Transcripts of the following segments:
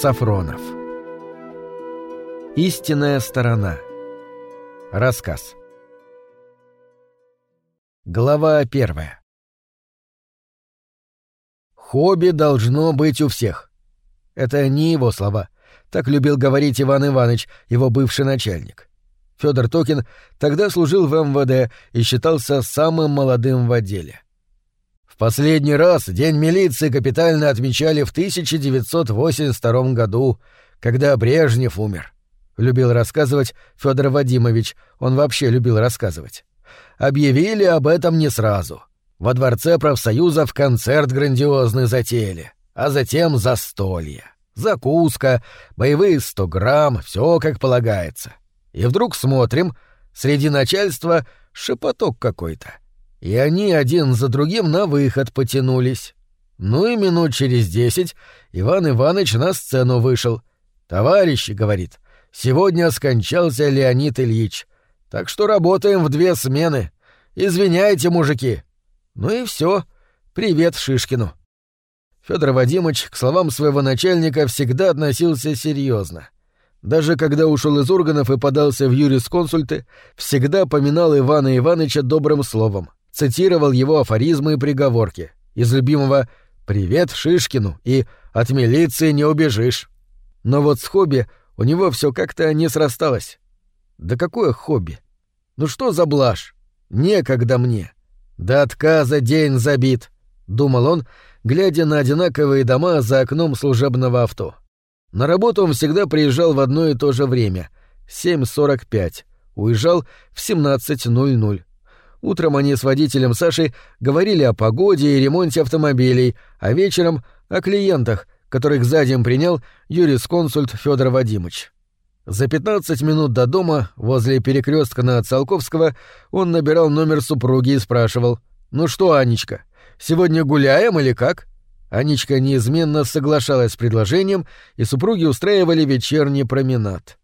Сафронов Истинная сторона Рассказ Глава первая Хобби должно быть у всех. Это не его слова. Так любил говорить Иван Иванович, его бывший начальник. Федор Токин тогда служил в МВД и считался самым молодым в отделе. Последний раз День милиции капитально отмечали в 1982 году, когда Брежнев умер. Любил рассказывать Федор Вадимович, он вообще любил рассказывать. Объявили об этом не сразу. Во дворце профсоюзов концерт грандиозный затеяли, а затем застолье. Закуска, боевые сто грамм, все как полагается. И вдруг смотрим, среди начальства шепоток какой-то. И они один за другим на выход потянулись. Ну и минут через десять Иван Иванович на сцену вышел. «Товарищи», — говорит, — «сегодня скончался Леонид Ильич. Так что работаем в две смены. Извиняйте, мужики». Ну и все. Привет Шишкину. Федор Вадимович к словам своего начальника всегда относился серьезно. Даже когда ушел из органов и подался в юрисконсульты, всегда поминал Ивана Ивановича добрым словом, цитировал его афоризмы и приговорки. Из любимого «Привет Шишкину» и «От милиции не убежишь». Но вот с хобби у него все как-то не срасталось. Да какое хобби? Ну что за блажь? Некогда мне. До отказа день забит, — думал он, глядя на одинаковые дома за окном служебного авто. На работу он всегда приезжал в одно и то же время — 7.45, уезжал в 17.00. Утром они с водителем Сашей говорили о погоде и ремонте автомобилей, а вечером — о клиентах, которых за день принял юрисконсульт Федор Вадимович. За 15 минут до дома, возле перекрестка на Циолковского, он набирал номер супруги и спрашивал «Ну что, Анечка, сегодня гуляем или как?» Анечка неизменно соглашалась с предложением, и супруги устраивали вечерний променад.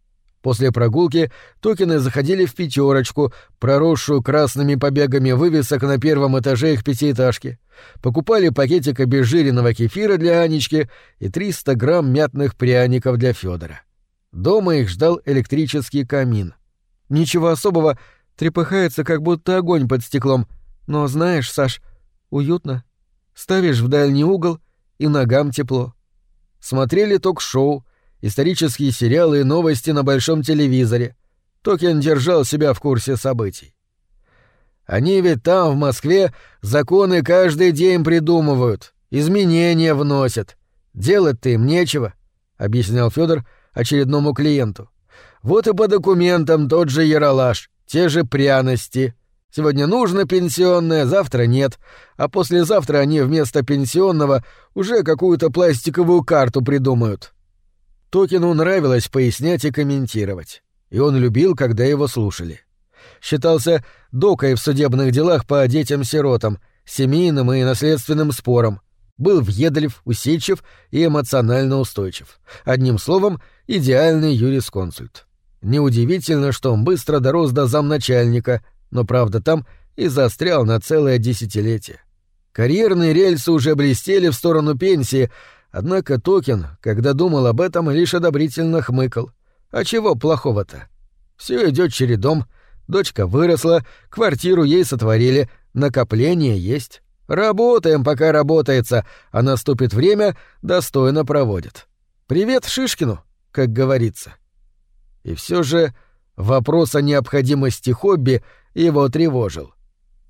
После прогулки Токины заходили в пятерочку, проросшую красными побегами вывесок на первом этаже их пятиэтажки, покупали пакетик обезжиренного кефира для Анечки и 300 грамм мятных пряников для Федора. Дома их ждал электрический камин. Ничего особого, трепыхается, как будто огонь под стеклом. Но знаешь, Саш, уютно. Ставишь в дальний угол, и ногам тепло. Смотрели ток-шоу, исторические сериалы и новости на большом телевизоре. Токен держал себя в курсе событий. Они ведь там, в Москве, законы каждый день придумывают, изменения вносят. Делать-то им нечего, — объяснял Федор очередному клиенту. Вот и по документам тот же яролаж, те же пряности. Сегодня нужно пенсионное, завтра нет, а послезавтра они вместо пенсионного уже какую-то пластиковую карту придумают. Токину нравилось пояснять и комментировать, и он любил, когда его слушали. Считался докой в судебных делах по детям-сиротам, семейным и наследственным спорам, был въедлив, усидчив и эмоционально устойчив. Одним словом, идеальный юрисконсульт. Неудивительно, что он быстро дорос до замначальника, но правда там и застрял на целое десятилетие. Карьерные рельсы уже блестели в сторону пенсии, Однако Токин, когда думал об этом, лишь одобрительно хмыкал. А чего плохого-то? Все идет чередом. Дочка выросла, квартиру ей сотворили, накопление есть. Работаем, пока работается, а наступит время, достойно проводит. Привет Шишкину, как говорится. И все же вопрос о необходимости хобби его тревожил.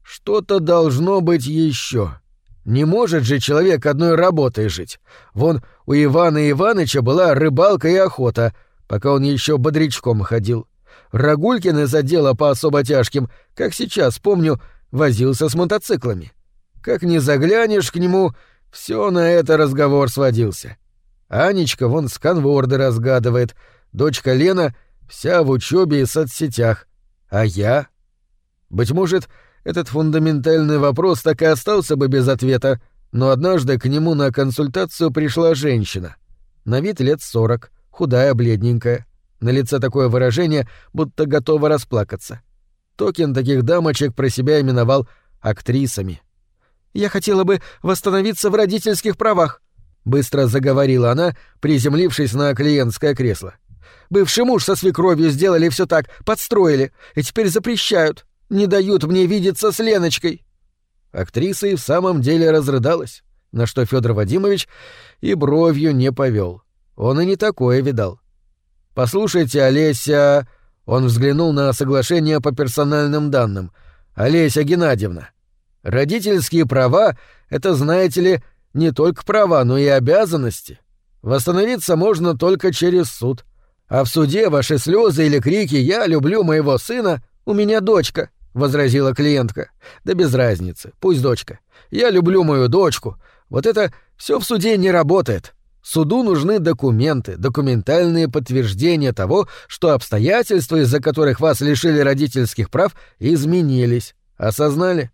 Что-то должно быть еще. Не может же человек одной работой жить. Вон у Ивана Иваныча была рыбалка и охота, пока он еще бодрячком ходил. Рагулькин из отдела по особо тяжким, как сейчас помню, возился с мотоциклами. Как не заглянешь к нему, все на это разговор сводился. Анечка вон сканворды разгадывает, дочка Лена вся в учебе и соцсетях. А я? Быть может, этот фундаментальный вопрос так и остался бы без ответа, но однажды к нему на консультацию пришла женщина. На вид лет сорок, худая, бледненькая. На лице такое выражение, будто готова расплакаться. Токин таких дамочек про себя именовал актрисами. «Я хотела бы восстановиться в родительских правах». — быстро заговорила она, приземлившись на клиентское кресло. «Бывший муж со свекровью сделали все так, подстроили, и теперь запрещают, не дают мне видеться с Леночкой». Актриса и в самом деле разрыдалась, на что Федор Вадимович и бровью не повел. Он и не такое видал. «Послушайте, Олеся...» Он взглянул на соглашение по персональным данным. «Олеся Геннадьевна, родительские права — это, знаете ли, не только права, но и обязанности. Восстановиться можно только через суд. А в суде ваши слезы или крики «я люблю моего сына», «у меня дочка», — возразила клиентка. «Да без разницы, пусть дочка. Я люблю мою дочку. Вот это все в суде не работает. Суду нужны документы, документальные подтверждения того, что обстоятельства, из-за которых вас лишили родительских прав, изменились. Осознали?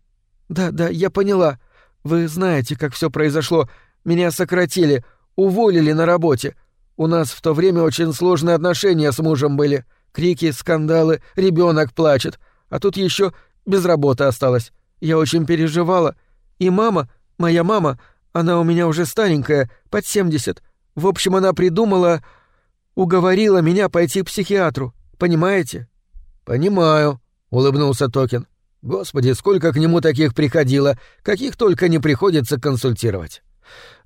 Да, да, я поняла. Вы знаете, как все произошло. Меня сократили, уволили на работе. У нас в то время очень сложные отношения с мужем были. Крики, скандалы, ребенок плачет. А тут еще без работы осталась. Я очень переживала. И мама, моя мама, она у меня уже старенькая, под семьдесят. В общем, она придумала... Уговорила меня пойти к психиатру. Понимаете? Понимаю, улыбнулся Токен. Господи, сколько к нему таких приходило, каких только не приходится консультировать.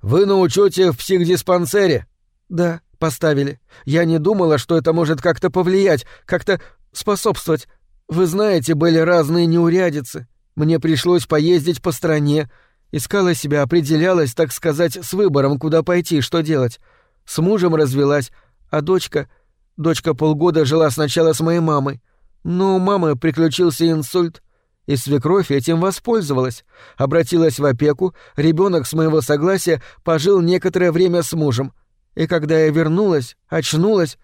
Вы на учете в психдиспансере? Да, поставили. Я не думала, что это может как-то повлиять, как-то способствовать. Вы знаете, были разные неурядицы. Мне пришлось поездить по стране, Искала себя, определялась, так сказать, с выбором, куда пойти, что делать. С мужем развелась, а дочка... Дочка полгода жила сначала с моей мамой. Но у мамы приключился инсульт, и свекровь этим воспользовалась. Обратилась в опеку, ребенок с моего согласия пожил некоторое время с мужем. И когда я вернулась, очнулась,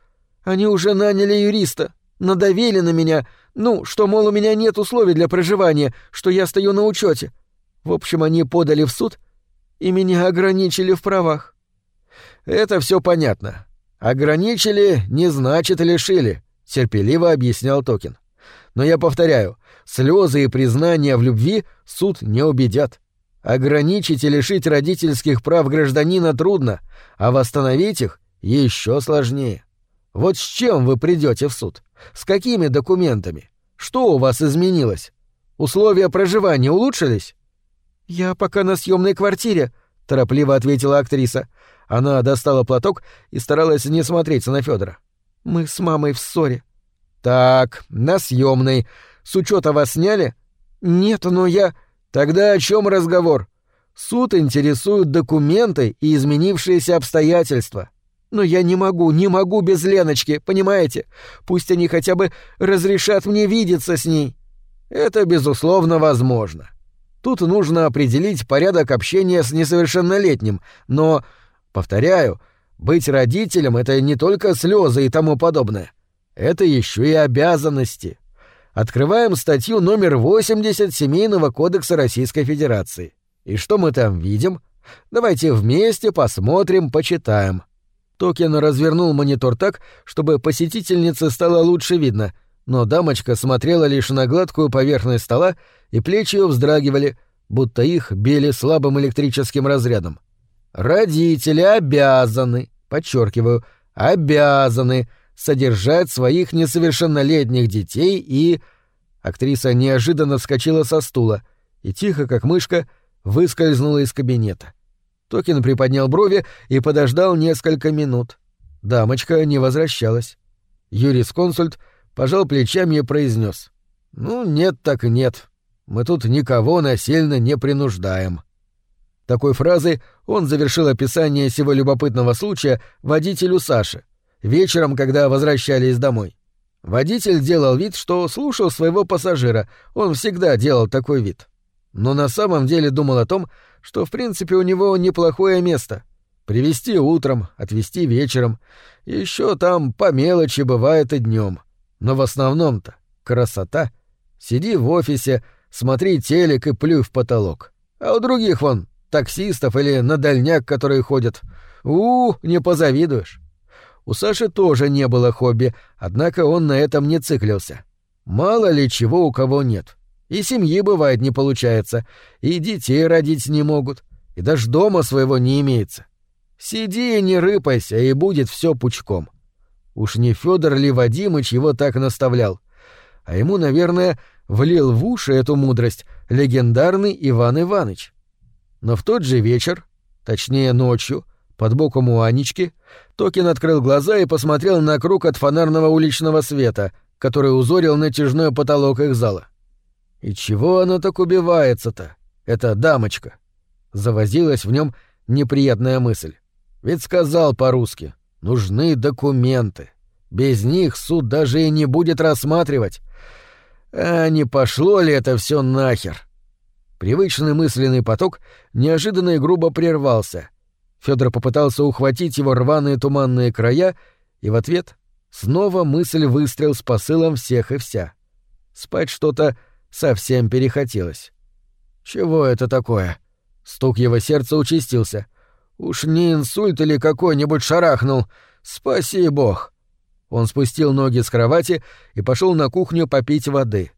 они уже наняли юриста, надавили на меня, ну, что, мол, у меня нет условий для проживания, что я стою на учете. В общем, они подали в суд и меня ограничили в правах. Это все понятно. Ограничили не значит лишили, терпеливо объяснял Токин. Но я повторяю, слезы и признания в любви суд не убедят. Ограничить и лишить родительских прав гражданина трудно, а восстановить их еще сложнее. Вот с чем вы придете в суд? С какими документами? Что у вас изменилось? Условия проживания улучшились? «Я пока на съемной квартире», — торопливо ответила актриса. Она достала платок и старалась не смотреть на Федора. «Мы с мамой в ссоре». «Так, на съемной. С учета вас сняли?» «Нет, но я...» «Тогда о чем разговор?» «Суд интересуют документы и изменившиеся обстоятельства». «Но я не могу, не могу без Леночки, понимаете? Пусть они хотя бы разрешат мне видеться с ней». «Это, безусловно, возможно. Тут нужно определить порядок общения с несовершеннолетним, но, повторяю, быть родителем — это не только слезы и тому подобное. Это еще и обязанности. Открываем статью номер 80 Семейного кодекса Российской Федерации. И что мы там видим? Давайте вместе посмотрим, почитаем. Токен развернул монитор так, чтобы посетительнице стало лучше видно, но дамочка смотрела лишь на гладкую поверхность стола, и плечи ее вздрагивали, будто их били слабым электрическим разрядом. «Родители обязаны, подчеркиваю, обязаны содержать своих несовершеннолетних детей и...» Актриса неожиданно вскочила со стула и тихо, как мышка, выскользнула из кабинета. Токин приподнял брови и подождал несколько минут. Дамочка не возвращалась. Юрис-консульт пожал плечами и произнес: «Ну, нет так нет. Мы тут никого насильно не принуждаем». Такой фразой он завершил описание сего любопытного случая водителю Саши, вечером, когда возвращались домой. Водитель делал вид, что слушал своего пассажира, он всегда делал такой вид. Но на самом деле думал о том, что в принципе у него неплохое место. Привезти утром, отвезти вечером. Еще там по мелочи бывает и днем. Но в основном-то красота. Сиди в офисе, смотри телек и плюй в потолок. А у других вон таксистов или на дальняк, которые ходят. у, не позавидуешь. У Саши тоже не было хобби, однако он на этом не циклился. Мало ли чего у кого нет. И семьи, бывает, не получается, и детей родить не могут, и даже дома своего не имеется. Сиди и не рыпайся, и будет все пучком. Уж не Федор ли Вадимыч его так наставлял? А ему, наверное, влил в уши эту мудрость легендарный Иван Иваныч. Но в тот же вечер, точнее ночью, под боком у Анечки, Токин открыл глаза и посмотрел на круг от фонарного уличного света, который узорил натяжной потолок их зала. И чего она так убивается-то, эта дамочка? Завозилась в нем неприятная мысль. Ведь сказал по-русски, нужны документы. Без них суд даже и не будет рассматривать. А не пошло ли это все нахер? Привычный мысленный поток неожиданно и грубо прервался — Федор попытался ухватить его рваные туманные края, и в ответ снова мысль выстрел с посылом всех и вся. Спать что-то совсем перехотелось. «Чего это такое?» Стук его сердца участился. «Уж не инсульт или какой-нибудь шарахнул. Спаси бог!» Он спустил ноги с кровати и пошел на кухню попить воды.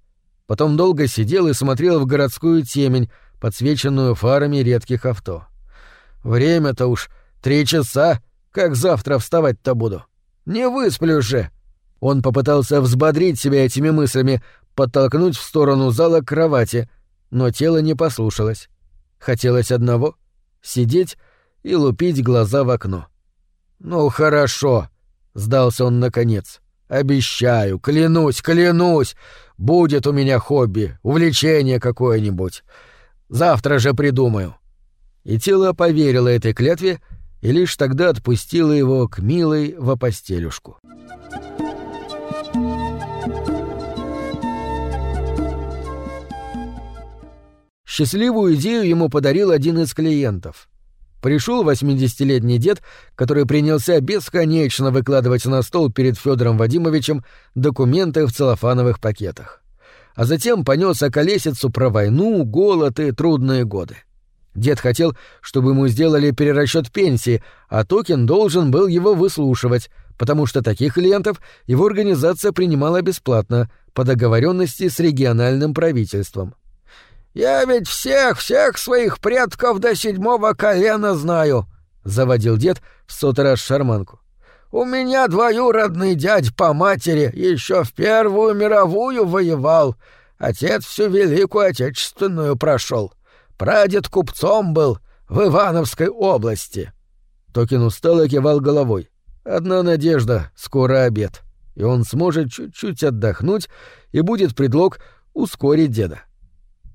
Потом долго сидел и смотрел в городскую темень, подсвеченную фарами редких авто. Время-то уж три часа. Как завтра вставать-то буду? Не высплю же. Он попытался взбодрить себя этими мыслями, подтолкнуть в сторону зала кровати, но тело не послушалось. Хотелось одного — сидеть и лупить глаза в окно. «Ну хорошо», — сдался он наконец. «Обещаю, клянусь, клянусь, будет у меня хобби, увлечение какое-нибудь. Завтра же придумаю и тело поверило этой клятве и лишь тогда отпустило его к милой в постелюшку. Счастливую идею ему подарил один из клиентов. Пришел восьмидесятилетний дед, который принялся бесконечно выкладывать на стол перед Федором Вадимовичем документы в целлофановых пакетах. А затем понес околесицу про войну, голод и трудные годы. Дед хотел, чтобы ему сделали перерасчет пенсии, а Токин должен был его выслушивать, потому что таких клиентов его организация принимала бесплатно по договоренности с региональным правительством. «Я ведь всех-всех своих предков до седьмого колена знаю», — заводил дед в сотый раз шарманку. «У меня двоюродный дядь по матери еще в Первую мировую воевал, отец всю Великую Отечественную прошел. Прадед купцом был в Ивановской области. Токин устало кивал головой. Одна надежда — скоро обед. И он сможет чуть-чуть отдохнуть, и будет предлог ускорить деда.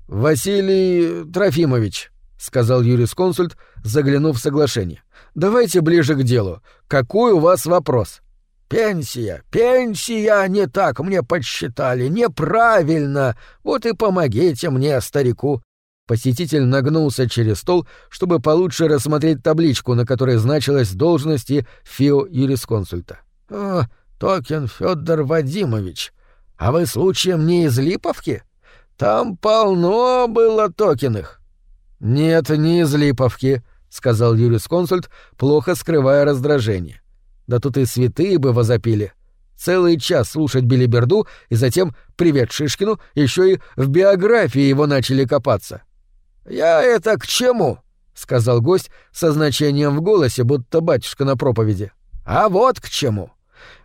«Василий Трофимович», — сказал юрисконсульт, заглянув в соглашение, — «давайте ближе к делу. Какой у вас вопрос?» «Пенсия, пенсия не так мне подсчитали, неправильно. Вот и помогите мне, старику. Посетитель нагнулся через стол, чтобы получше рассмотреть табличку, на которой значилась должность и фио юрисконсульта. «О, Токин Федор Вадимович, а вы случаем не из Липовки? Там полно было Токиных». «Нет, не из Липовки», — сказал юрисконсульт, плохо скрывая раздражение. «Да тут и святые бы возопили. Целый час слушать билиберду и затем «Привет Шишкину» еще и в биографии его начали копаться». «Я это к чему?» — сказал гость со значением в голосе, будто батюшка на проповеди. «А вот к чему.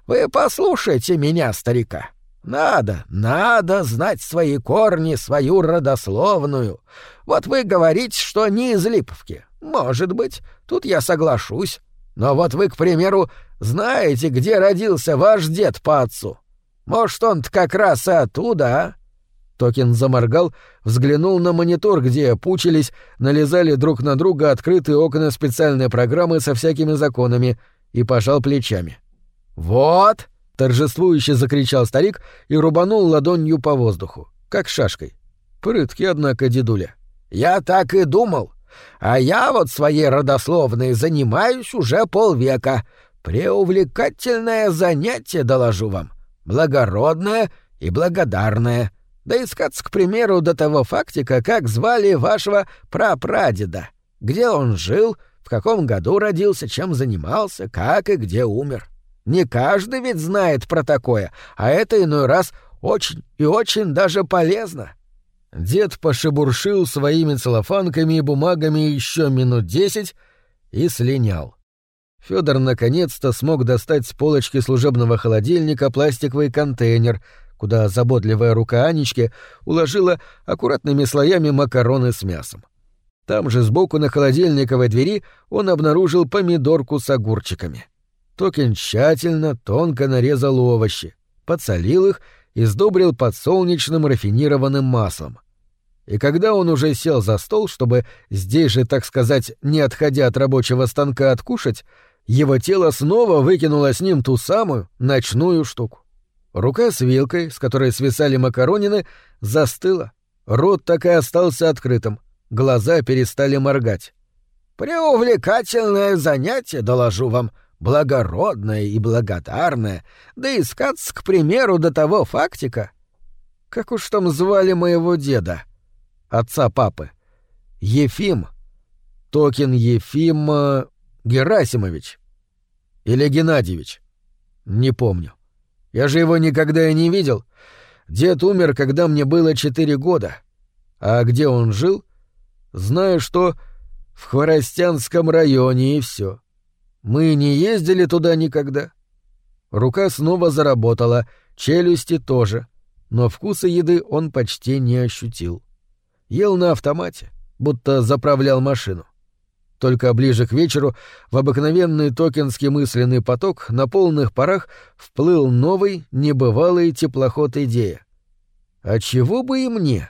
Вы послушайте меня, старика. Надо, надо знать свои корни, свою родословную. Вот вы говорите, что не из Липовки. Может быть, тут я соглашусь. Но вот вы, к примеру, знаете, где родился ваш дед по отцу. Может, он-то как раз и оттуда, а? Токин заморгал, взглянул на монитор, где пучились, налезали друг на друга открытые окна специальной программы со всякими законами, и пожал плечами. «Вот!» — торжествующе закричал старик и рубанул ладонью по воздуху, как шашкой. Прытки, однако, дедуля. «Я так и думал. А я вот своей родословной занимаюсь уже полвека. Преувлекательное занятие, доложу вам. Благородное и благодарное. Да искаться, к примеру, до того фактика, как звали вашего прапрадеда, где он жил, в каком году родился, чем занимался, как и где умер. Не каждый ведь знает про такое, а это иной раз очень и очень даже полезно. Дед пошебуршил своими целлофанками и бумагами еще минут десять и слинял. Федор наконец-то смог достать с полочки служебного холодильника пластиковый контейнер, куда заботливая рука Анечки уложила аккуратными слоями макароны с мясом. Там же сбоку на холодильниковой двери он обнаружил помидорку с огурчиками. Токин тщательно, тонко нарезал овощи, подсолил их и сдобрил подсолнечным рафинированным маслом. И когда он уже сел за стол, чтобы здесь же, так сказать, не отходя от рабочего станка откушать, его тело снова выкинуло с ним ту самую ночную штуку. Рука с вилкой, с которой свисали макаронины, застыла. Рот так и остался открытым. Глаза перестали моргать. «Преувлекательное занятие, доложу вам, благородное и благодарное, да искаться, к примеру, до того фактика. Как уж там звали моего деда?» отца папы. Ефим. Токин Ефим э, Герасимович. Или Геннадьевич. Не помню. Я же его никогда и не видел. Дед умер, когда мне было четыре года. А где он жил? Знаю, что в Хворостянском районе и все. Мы не ездили туда никогда. Рука снова заработала, челюсти тоже, но вкуса еды он почти не ощутил ел на автомате, будто заправлял машину. Только ближе к вечеру в обыкновенный токенский мысленный поток на полных парах вплыл новый, небывалый теплоход идея. А чего бы и мне?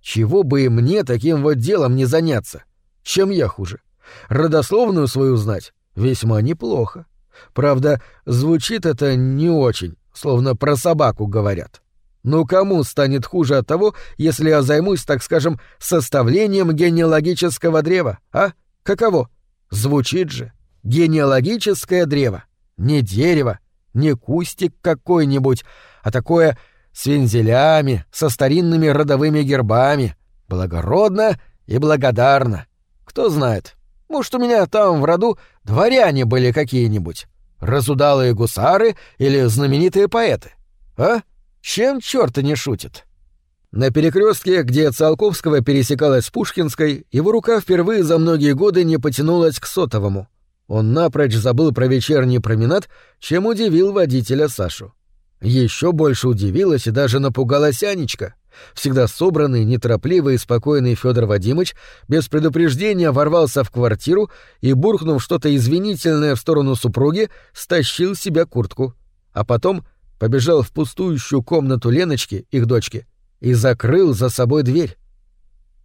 Чего бы и мне таким вот делом не заняться? Чем я хуже? Родословную свою знать весьма неплохо. Правда, звучит это не очень, словно про собаку говорят. Ну кому станет хуже от того, если я займусь, так скажем, составлением генеалогического древа, а? Каково? Звучит же. Генеалогическое древо. Не дерево, не кустик какой-нибудь, а такое с вензелями, со старинными родовыми гербами. Благородно и благодарно. Кто знает, может, у меня там в роду дворяне были какие-нибудь, разудалые гусары или знаменитые поэты. А? Чем черт не шутит? На перекрестке, где Циолковского пересекалась с Пушкинской, его рука впервые за многие годы не потянулась к сотовому. Он напрочь забыл про вечерний променад, чем удивил водителя Сашу. Еще больше удивилась и даже напугалась Анечка. Всегда собранный, неторопливый и спокойный Федор Вадимыч без предупреждения ворвался в квартиру и, буркнув что-то извинительное в сторону супруги, стащил себя куртку. А потом побежал в пустующую комнату Леночки, их дочки, и закрыл за собой дверь.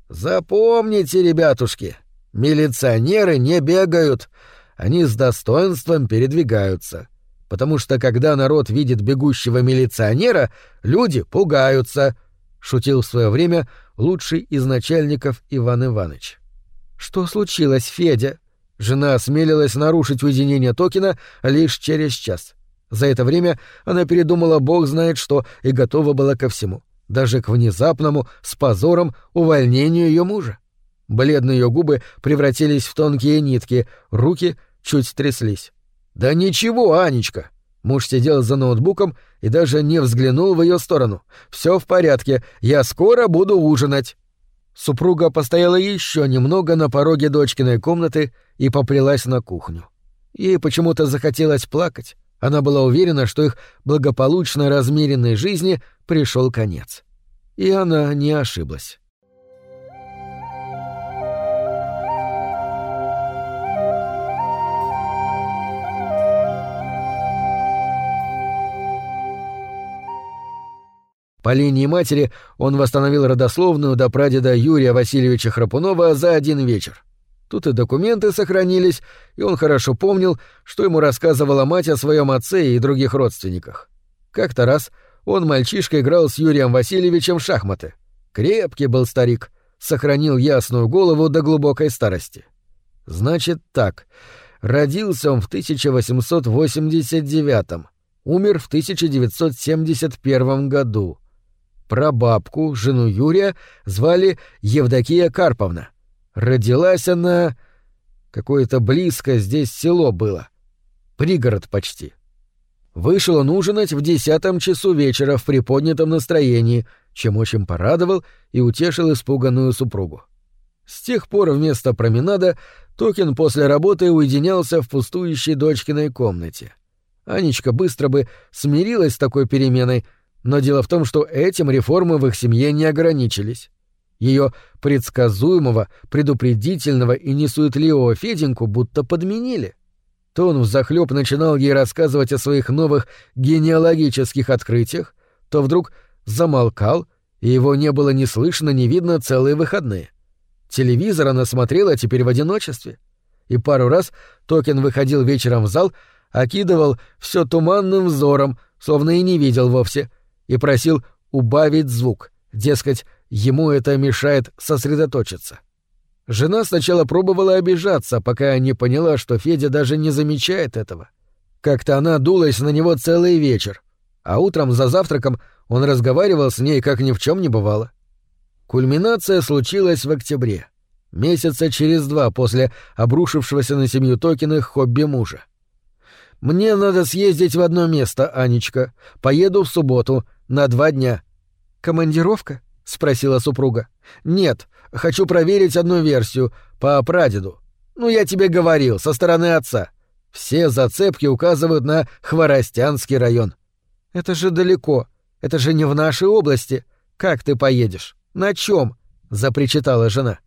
«Запомните, ребятушки, милиционеры не бегают, они с достоинством передвигаются, потому что когда народ видит бегущего милиционера, люди пугаются», — шутил в свое время лучший из начальников Иван Иванович. «Что случилось, Федя?» Жена осмелилась нарушить уединение Токина лишь через час. За это время она передумала бог знает что и готова была ко всему, даже к внезапному, с позором, увольнению ее мужа. Бледные ее губы превратились в тонкие нитки, руки чуть тряслись. «Да ничего, Анечка!» Муж сидел за ноутбуком и даже не взглянул в ее сторону. «Все в порядке, я скоро буду ужинать». Супруга постояла еще немного на пороге дочкиной комнаты и поплелась на кухню. Ей почему-то захотелось плакать, она была уверена, что их благополучно размеренной жизни пришел конец. И она не ошиблась. По линии матери он восстановил родословную до прадеда Юрия Васильевича Храпунова за один вечер. Тут и документы сохранились, и он хорошо помнил, что ему рассказывала мать о своем отце и других родственниках. Как-то раз он, мальчишка, играл с Юрием Васильевичем в шахматы. Крепкий был старик, сохранил ясную голову до глубокой старости. Значит так, родился он в 1889 умер в 1971 году. Прабабку, жену Юрия, звали Евдокия Карповна — Родилась она... Какое-то близко здесь село было. Пригород почти. Вышел он ужинать в десятом часу вечера в приподнятом настроении, чем очень порадовал и утешил испуганную супругу. С тех пор вместо променада Токин после работы уединялся в пустующей дочкиной комнате. Анечка быстро бы смирилась с такой переменой, но дело в том, что этим реформы в их семье не ограничились. Ее предсказуемого, предупредительного и несуетливого Феденьку будто подменили. То он взахлёб начинал ей рассказывать о своих новых генеалогических открытиях, то вдруг замолкал, и его не было ни слышно, ни видно целые выходные. Телевизор она смотрела теперь в одиночестве. И пару раз Токен выходил вечером в зал, окидывал все туманным взором, словно и не видел вовсе, и просил убавить звук, дескать, ему это мешает сосредоточиться. Жена сначала пробовала обижаться, пока не поняла, что Федя даже не замечает этого. Как-то она дулась на него целый вечер, а утром за завтраком он разговаривал с ней, как ни в чем не бывало. Кульминация случилась в октябре, месяца через два после обрушившегося на семью Токиных хобби мужа. «Мне надо съездить в одно место, Анечка. Поеду в субботу, на два дня». «Командировка?» — спросила супруга. «Нет, хочу проверить одну версию, по прадеду. Ну, я тебе говорил, со стороны отца. Все зацепки указывают на Хворостянский район». «Это же далеко. Это же не в нашей области. Как ты поедешь?» «На чем? запричитала жена.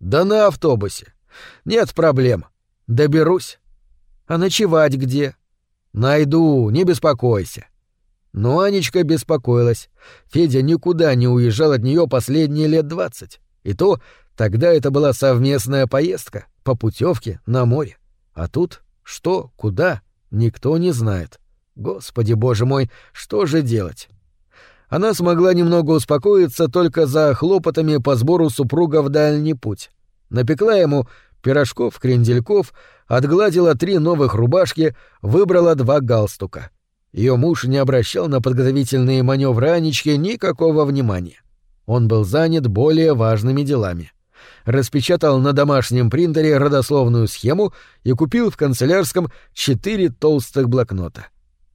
«Да на автобусе. Нет проблем. Доберусь». «А ночевать где?» «Найду, не беспокойся». Но Анечка беспокоилась. Федя никуда не уезжал от нее последние лет двадцать. И то тогда это была совместная поездка по путевке на море. А тут что, куда, никто не знает. Господи боже мой, что же делать? она смогла немного успокоиться только за хлопотами по сбору супруга в дальний путь. Напекла ему пирожков, крендельков, отгладила три новых рубашки, выбрала два галстука. Ее муж не обращал на подготовительные маневры Анечки никакого внимания. Он был занят более важными делами. Распечатал на домашнем принтере родословную схему и купил в канцелярском четыре толстых блокнота.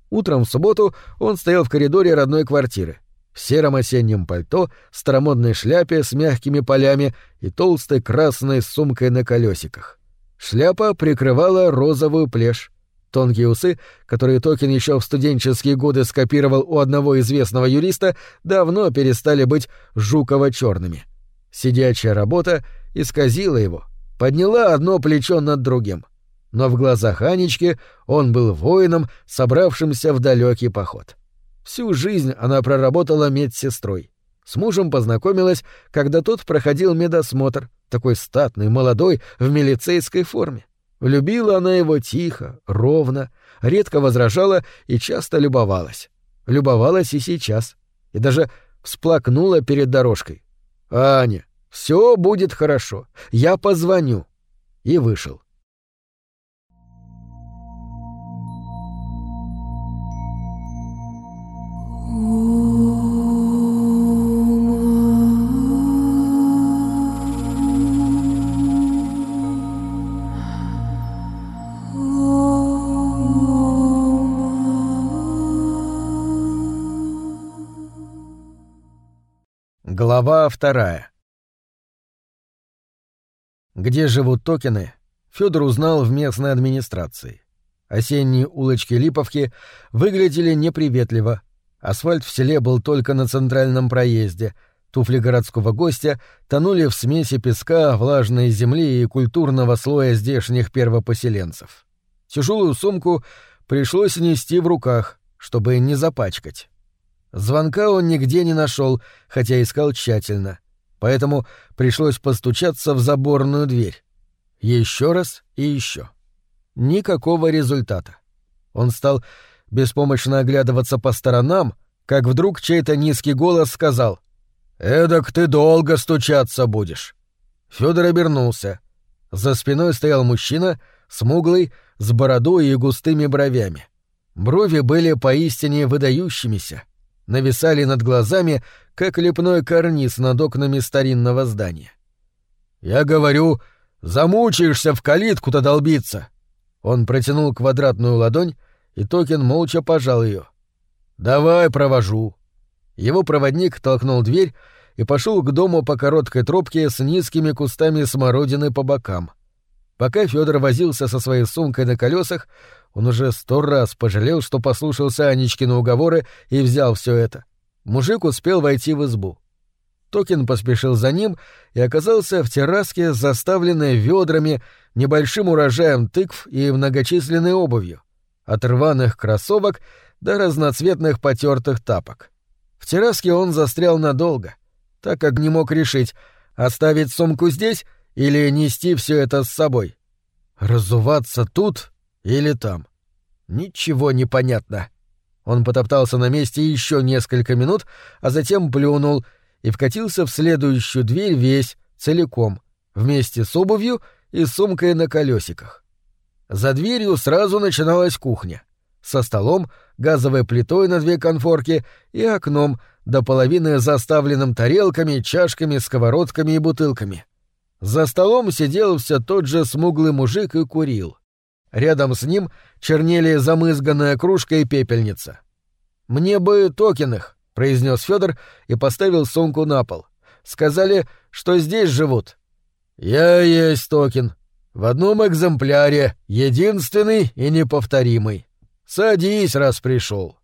Утром в субботу он стоял в коридоре родной квартиры в сером осеннем пальто, старомодной шляпе с мягкими полями и толстой красной сумкой на колесиках. Шляпа прикрывала розовую плешь. Тонкие усы, которые Токин еще в студенческие годы скопировал у одного известного юриста, давно перестали быть жуково-черными. Сидячая работа исказила его, подняла одно плечо над другим. Но в глазах Анечки он был воином, собравшимся в далекий поход. — Всю жизнь она проработала медсестрой. С мужем познакомилась, когда тот проходил медосмотр, такой статный, молодой, в милицейской форме. Любила она его тихо, ровно, редко возражала и часто любовалась. Любовалась и сейчас. И даже всплакнула перед дорожкой. «Аня, все будет хорошо. Я позвоню». И вышел. Глава вторая. Где живут токены, Федор узнал в местной администрации. Осенние улочки Липовки выглядели неприветливо, Асфальт в селе был только на центральном проезде. Туфли городского гостя тонули в смеси песка, влажной земли и культурного слоя здешних первопоселенцев. Тяжелую сумку пришлось нести в руках, чтобы не запачкать. Звонка он нигде не нашел, хотя искал тщательно. Поэтому пришлось постучаться в заборную дверь. Еще раз и еще. Никакого результата. Он стал беспомощно оглядываться по сторонам, как вдруг чей-то низкий голос сказал «Эдак ты долго стучаться будешь». Федор обернулся. За спиной стоял мужчина, смуглый, с бородой и густыми бровями. Брови были поистине выдающимися, нависали над глазами, как лепной карниз над окнами старинного здания. «Я говорю, замучаешься в калитку-то долбиться!» Он протянул квадратную ладонь, и Токен молча пожал ее. «Давай провожу». Его проводник толкнул дверь и пошел к дому по короткой тропке с низкими кустами смородины по бокам. Пока Федор возился со своей сумкой на колесах, он уже сто раз пожалел, что послушался Анечкины уговоры и взял все это. Мужик успел войти в избу. Токин поспешил за ним и оказался в терраске, заставленной ведрами, небольшим урожаем тыкв и многочисленной обувью, от рваных кроссовок до разноцветных потертых тапок. В терраске он застрял надолго, так как не мог решить, оставить сумку здесь или нести все это с собой. Разуваться тут или там? Ничего не понятно. Он потоптался на месте еще несколько минут, а затем плюнул и вкатился в следующую дверь весь, целиком, вместе с обувью и сумкой на колесиках. За дверью сразу начиналась кухня. Со столом, газовой плитой на две конфорки и окном, до половины заставленным тарелками, чашками, сковородками и бутылками. За столом сидел все тот же смуглый мужик и курил. Рядом с ним чернели замызганная кружка и пепельница. «Мне бы токенных», — произнес Федор и поставил сумку на пол. «Сказали, что здесь живут». «Я есть токен. В одном экземпляре, единственный и неповторимый. Садись, раз пришел.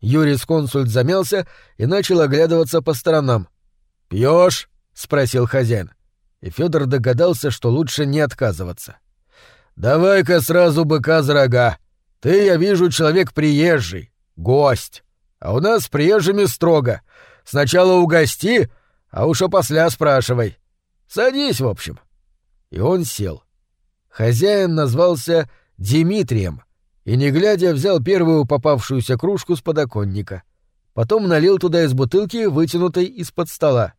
Юрис-консульт замялся и начал оглядываться по сторонам. «Пьешь?» — спросил хозяин. И Федор догадался, что лучше не отказываться. «Давай-ка сразу быка за рога. Ты, я вижу, человек приезжий, гость. А у нас с приезжими строго. Сначала угости, а уж опосля спрашивай. Садись, в общем». И он сел. Хозяин назвался Дмитрием и, не глядя, взял первую попавшуюся кружку с подоконника. Потом налил туда из бутылки, вытянутой из-под стола.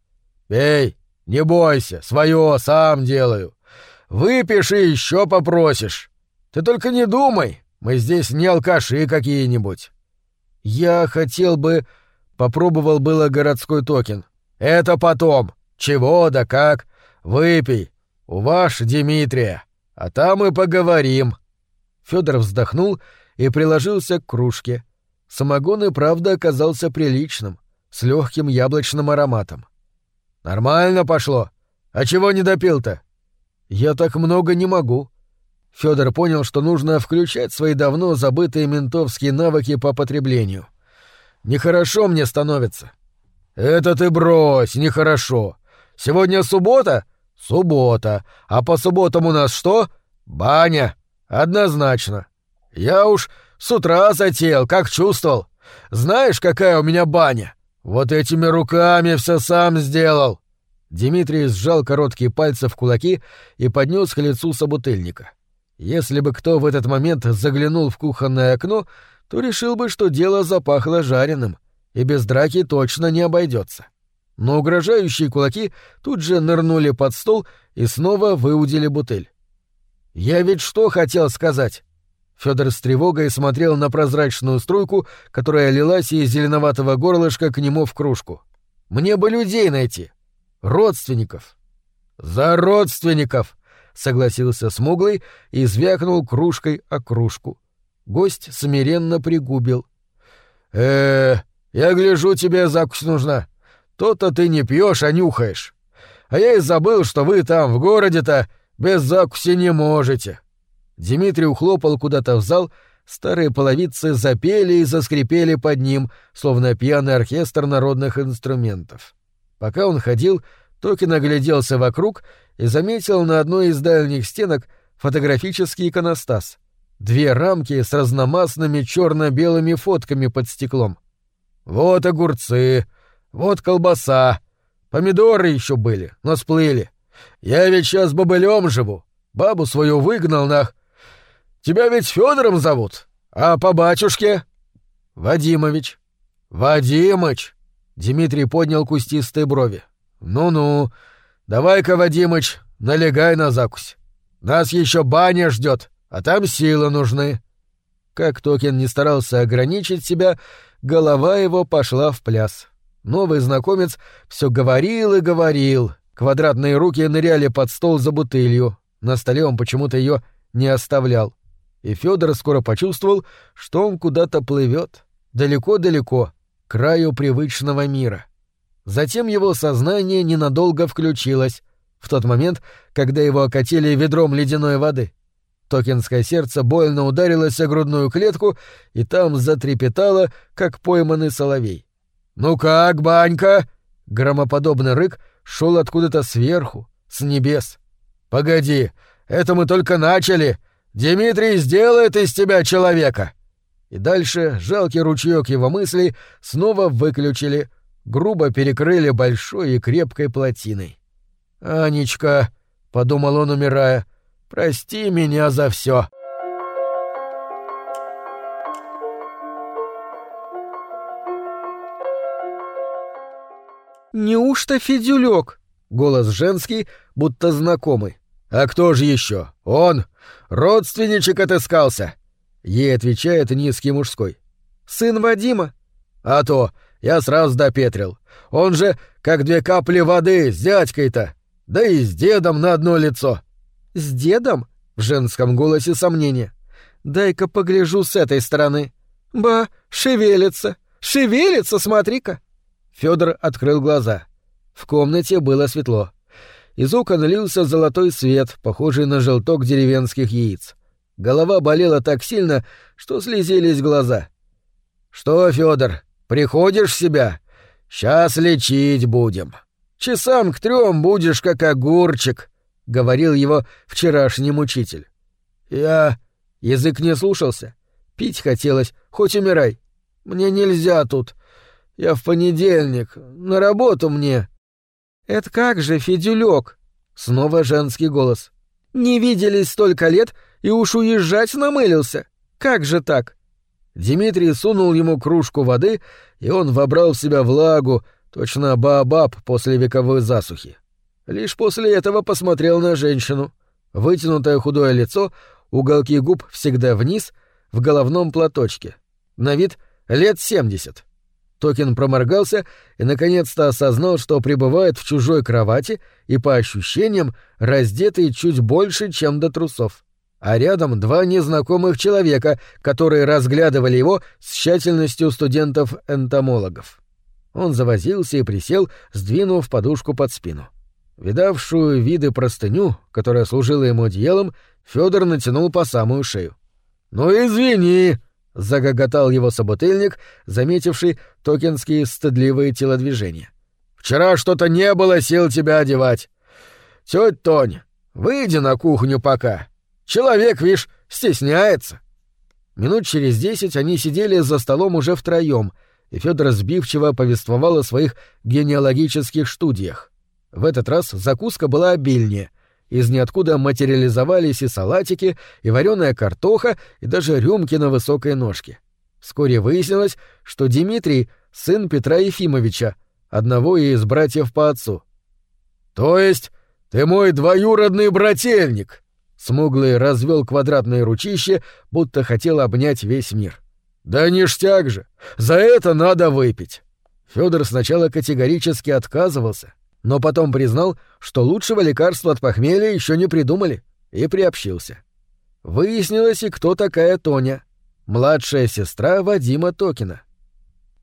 «Пей, не бойся, свое сам делаю. Выпиши еще попросишь. Ты только не думай, мы здесь не алкаши какие-нибудь». «Я хотел бы...» — попробовал было городской токен. «Это потом. Чего да как. Выпей. У ваш Дмитрия. А там и поговорим». Федор вздохнул и приложился к кружке. Самогон и правда оказался приличным, с легким яблочным ароматом. «Нормально пошло. А чего не допил-то?» «Я так много не могу». Федор понял, что нужно включать свои давно забытые ментовские навыки по потреблению. «Нехорошо мне становится». «Это ты брось, нехорошо. Сегодня суббота?» «Суббота. А по субботам у нас что? Баня. Однозначно. Я уж с утра затеял, как чувствовал. Знаешь, какая у меня баня? Вот этими руками все сам сделал. Дмитрий сжал короткие пальцы в кулаки и поднес к лицу собутыльника. Если бы кто в этот момент заглянул в кухонное окно, то решил бы, что дело запахло жареным, и без драки точно не обойдется. Но угрожающие кулаки тут же нырнули под стол и снова выудили бутыль. «Я ведь что хотел сказать?» Федор с тревогой смотрел на прозрачную струйку, которая лилась из зеленоватого горлышка к нему в кружку. «Мне бы людей найти. Родственников». «За родственников!» — согласился смуглый и звякнул кружкой о кружку. Гость смиренно пригубил. э я гляжу, тебе закусь нужна. То-то ты не пьешь, а нюхаешь. А я и забыл, что вы там, в городе-то, без закуси не можете. Дмитрий ухлопал куда-то в зал, старые половицы запели и заскрипели под ним, словно пьяный оркестр народных инструментов. Пока он ходил, Токин огляделся вокруг и заметил на одной из дальних стенок фотографический иконостас. Две рамки с разномастными черно-белыми фотками под стеклом. Вот огурцы, вот колбаса, помидоры еще были, но сплыли. Я ведь сейчас бобылем живу. Бабу свою выгнал нах. Тебя ведь Федором зовут, а по батюшке? Вадимович. Вадимыч. Дмитрий поднял кустистые брови. Ну-ну. Давай-ка, Вадимыч, налегай на закусь. Нас еще баня ждет, а там силы нужны. Как Токин не старался ограничить себя, голова его пошла в пляс. Новый знакомец все говорил и говорил, Квадратные руки ныряли под стол за бутылью. На столе он почему-то ее не оставлял. И Федор скоро почувствовал, что он куда-то плывет, далеко-далеко, краю привычного мира. Затем его сознание ненадолго включилось. в тот момент, когда его окатили ведром ледяной воды. Токинское сердце больно ударилось о грудную клетку, и там затрепетало, как пойманный соловей. «Ну как, банька?» Громоподобный рык шел откуда-то сверху, с небес. «Погоди, это мы только начали! Дмитрий сделает из тебя человека!» И дальше жалкий ручеек его мыслей снова выключили, грубо перекрыли большой и крепкой плотиной. «Анечка», — подумал он, умирая, — «прости меня за все. «Неужто Федюлек?» — голос женский, будто знакомый. «А кто же еще? Он! Родственничек отыскался!» Ей отвечает низкий мужской. «Сын Вадима?» «А то! Я сразу допетрил. Он же как две капли воды с дядькой-то. Да и с дедом на одно лицо». «С дедом?» — в женском голосе сомнение. «Дай-ка погляжу с этой стороны. Ба, шевелится! Шевелится, смотри-ка!» Федор открыл глаза. В комнате было светло. Из окон лился золотой свет, похожий на желток деревенских яиц. Голова болела так сильно, что слезились глаза. «Что, Федор, приходишь в себя? Сейчас лечить будем. Часам к трем будешь как огурчик», — говорил его вчерашний мучитель. «Я...» Язык не слушался. Пить хотелось, хоть умирай. «Мне нельзя тут. Я в понедельник. На работу мне». «Это как же, Федюлек?» Снова женский голос. «Не виделись столько лет, и уж уезжать намылился. Как же так?» Дмитрий сунул ему кружку воды, и он вобрал в себя влагу, точно баобаб после вековой засухи. Лишь после этого посмотрел на женщину. Вытянутое худое лицо, уголки губ всегда вниз, в головном платочке. На вид лет семьдесят. Токин проморгался и наконец-то осознал, что пребывает в чужой кровати и, по ощущениям, раздетый чуть больше, чем до трусов. А рядом два незнакомых человека, которые разглядывали его с тщательностью студентов-энтомологов. Он завозился и присел, сдвинув подушку под спину. Видавшую виды простыню, которая служила ему одеялом, Федор натянул по самую шею. «Ну извини!» — загоготал его собутыльник, заметивший токенские стыдливые телодвижения. «Вчера что-то не было сил тебя одевать. Тётя Тонь, выйди на кухню пока. Человек, видишь, стесняется». Минут через десять они сидели за столом уже втроем, и Федор сбивчиво повествовал о своих генеалогических студиях. В этот раз закуска была обильнее — из ниоткуда материализовались и салатики, и вареная картоха, и даже рюмки на высокой ножке. Вскоре выяснилось, что Дмитрий — сын Петра Ефимовича, одного из братьев по отцу. «То есть ты мой двоюродный брательник?» Смуглый развел квадратное ручище, будто хотел обнять весь мир. «Да ништяк же! За это надо выпить!» Федор сначала категорически отказывался, но потом признал, что лучшего лекарства от похмелья еще не придумали, и приобщился. Выяснилось и кто такая Тоня, младшая сестра Вадима Токина.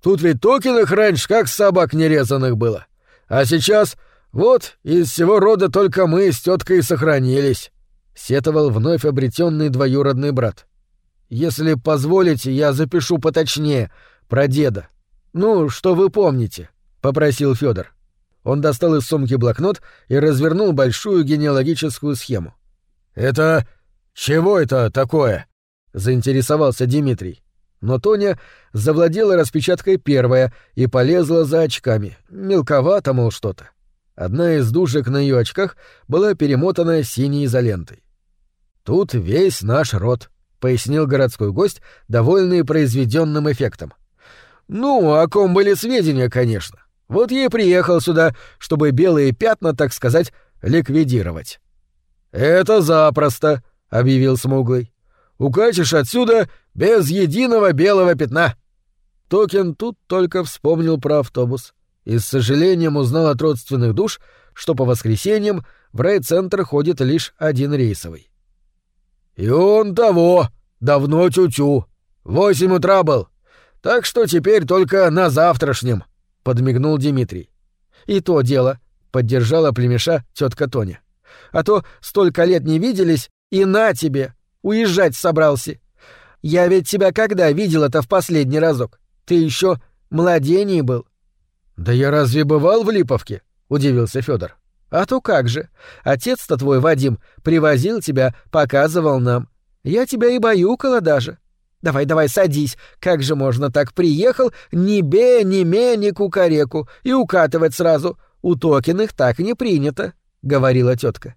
Тут ведь Токиных раньше как собак нерезанных было, а сейчас вот из всего рода только мы с теткой сохранились, сетовал вновь обретенный двоюродный брат. Если позволите, я запишу поточнее про деда. Ну, что вы помните, попросил Федор. Он достал из сумки блокнот и развернул большую генеалогическую схему. «Это... чего это такое?» — заинтересовался Дмитрий. Но Тоня завладела распечаткой первая и полезла за очками. Мелковато, мол, что-то. Одна из дужек на ее очках была перемотана синей изолентой. «Тут весь наш род», — пояснил городской гость, довольный произведенным эффектом. «Ну, о ком были сведения, конечно. Вот я и приехал сюда, чтобы белые пятна, так сказать, ликвидировать. Это запросто, объявил смуглый. Укачешь отсюда без единого белого пятна. Токен тут только вспомнил про автобус и с сожалением узнал от родственных душ, что по воскресеньям в райцентр ходит лишь один рейсовый. И он того, давно тю-тю. Восемь утра был. Так что теперь только на завтрашнем подмигнул Дмитрий. И то дело, — поддержала племеша тетка Тоня. «А то столько лет не виделись, и на тебе! Уезжать собрался! Я ведь тебя когда видел-то в последний разок? Ты еще младений был». «Да я разве бывал в Липовке?» — удивился Федор. «А то как же! Отец-то твой, Вадим, привозил тебя, показывал нам. Я тебя и баюкала даже. Давай, давай, садись. Как же можно так приехал, ни бе, ни ме, ни кукареку, и укатывать сразу? У Токиных так не принято», — говорила тетка.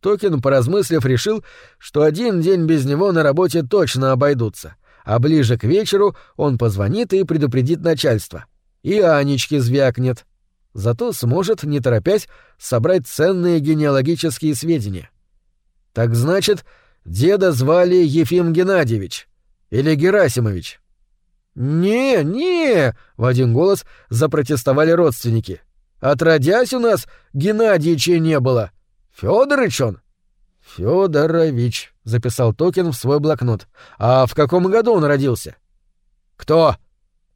Токин, поразмыслив, решил, что один день без него на работе точно обойдутся, а ближе к вечеру он позвонит и предупредит начальство. И Анечке звякнет. Зато сможет, не торопясь, собрать ценные генеалогические сведения. Так значит, деда звали Ефим Геннадьевич или Герасимович. «Не, не!» — в один голос запротестовали родственники. «Отродясь у нас Геннадьевича не было. Фёдорыч он?» «Фёдорович», — записал Токин в свой блокнот. «А в каком году он родился?» «Кто?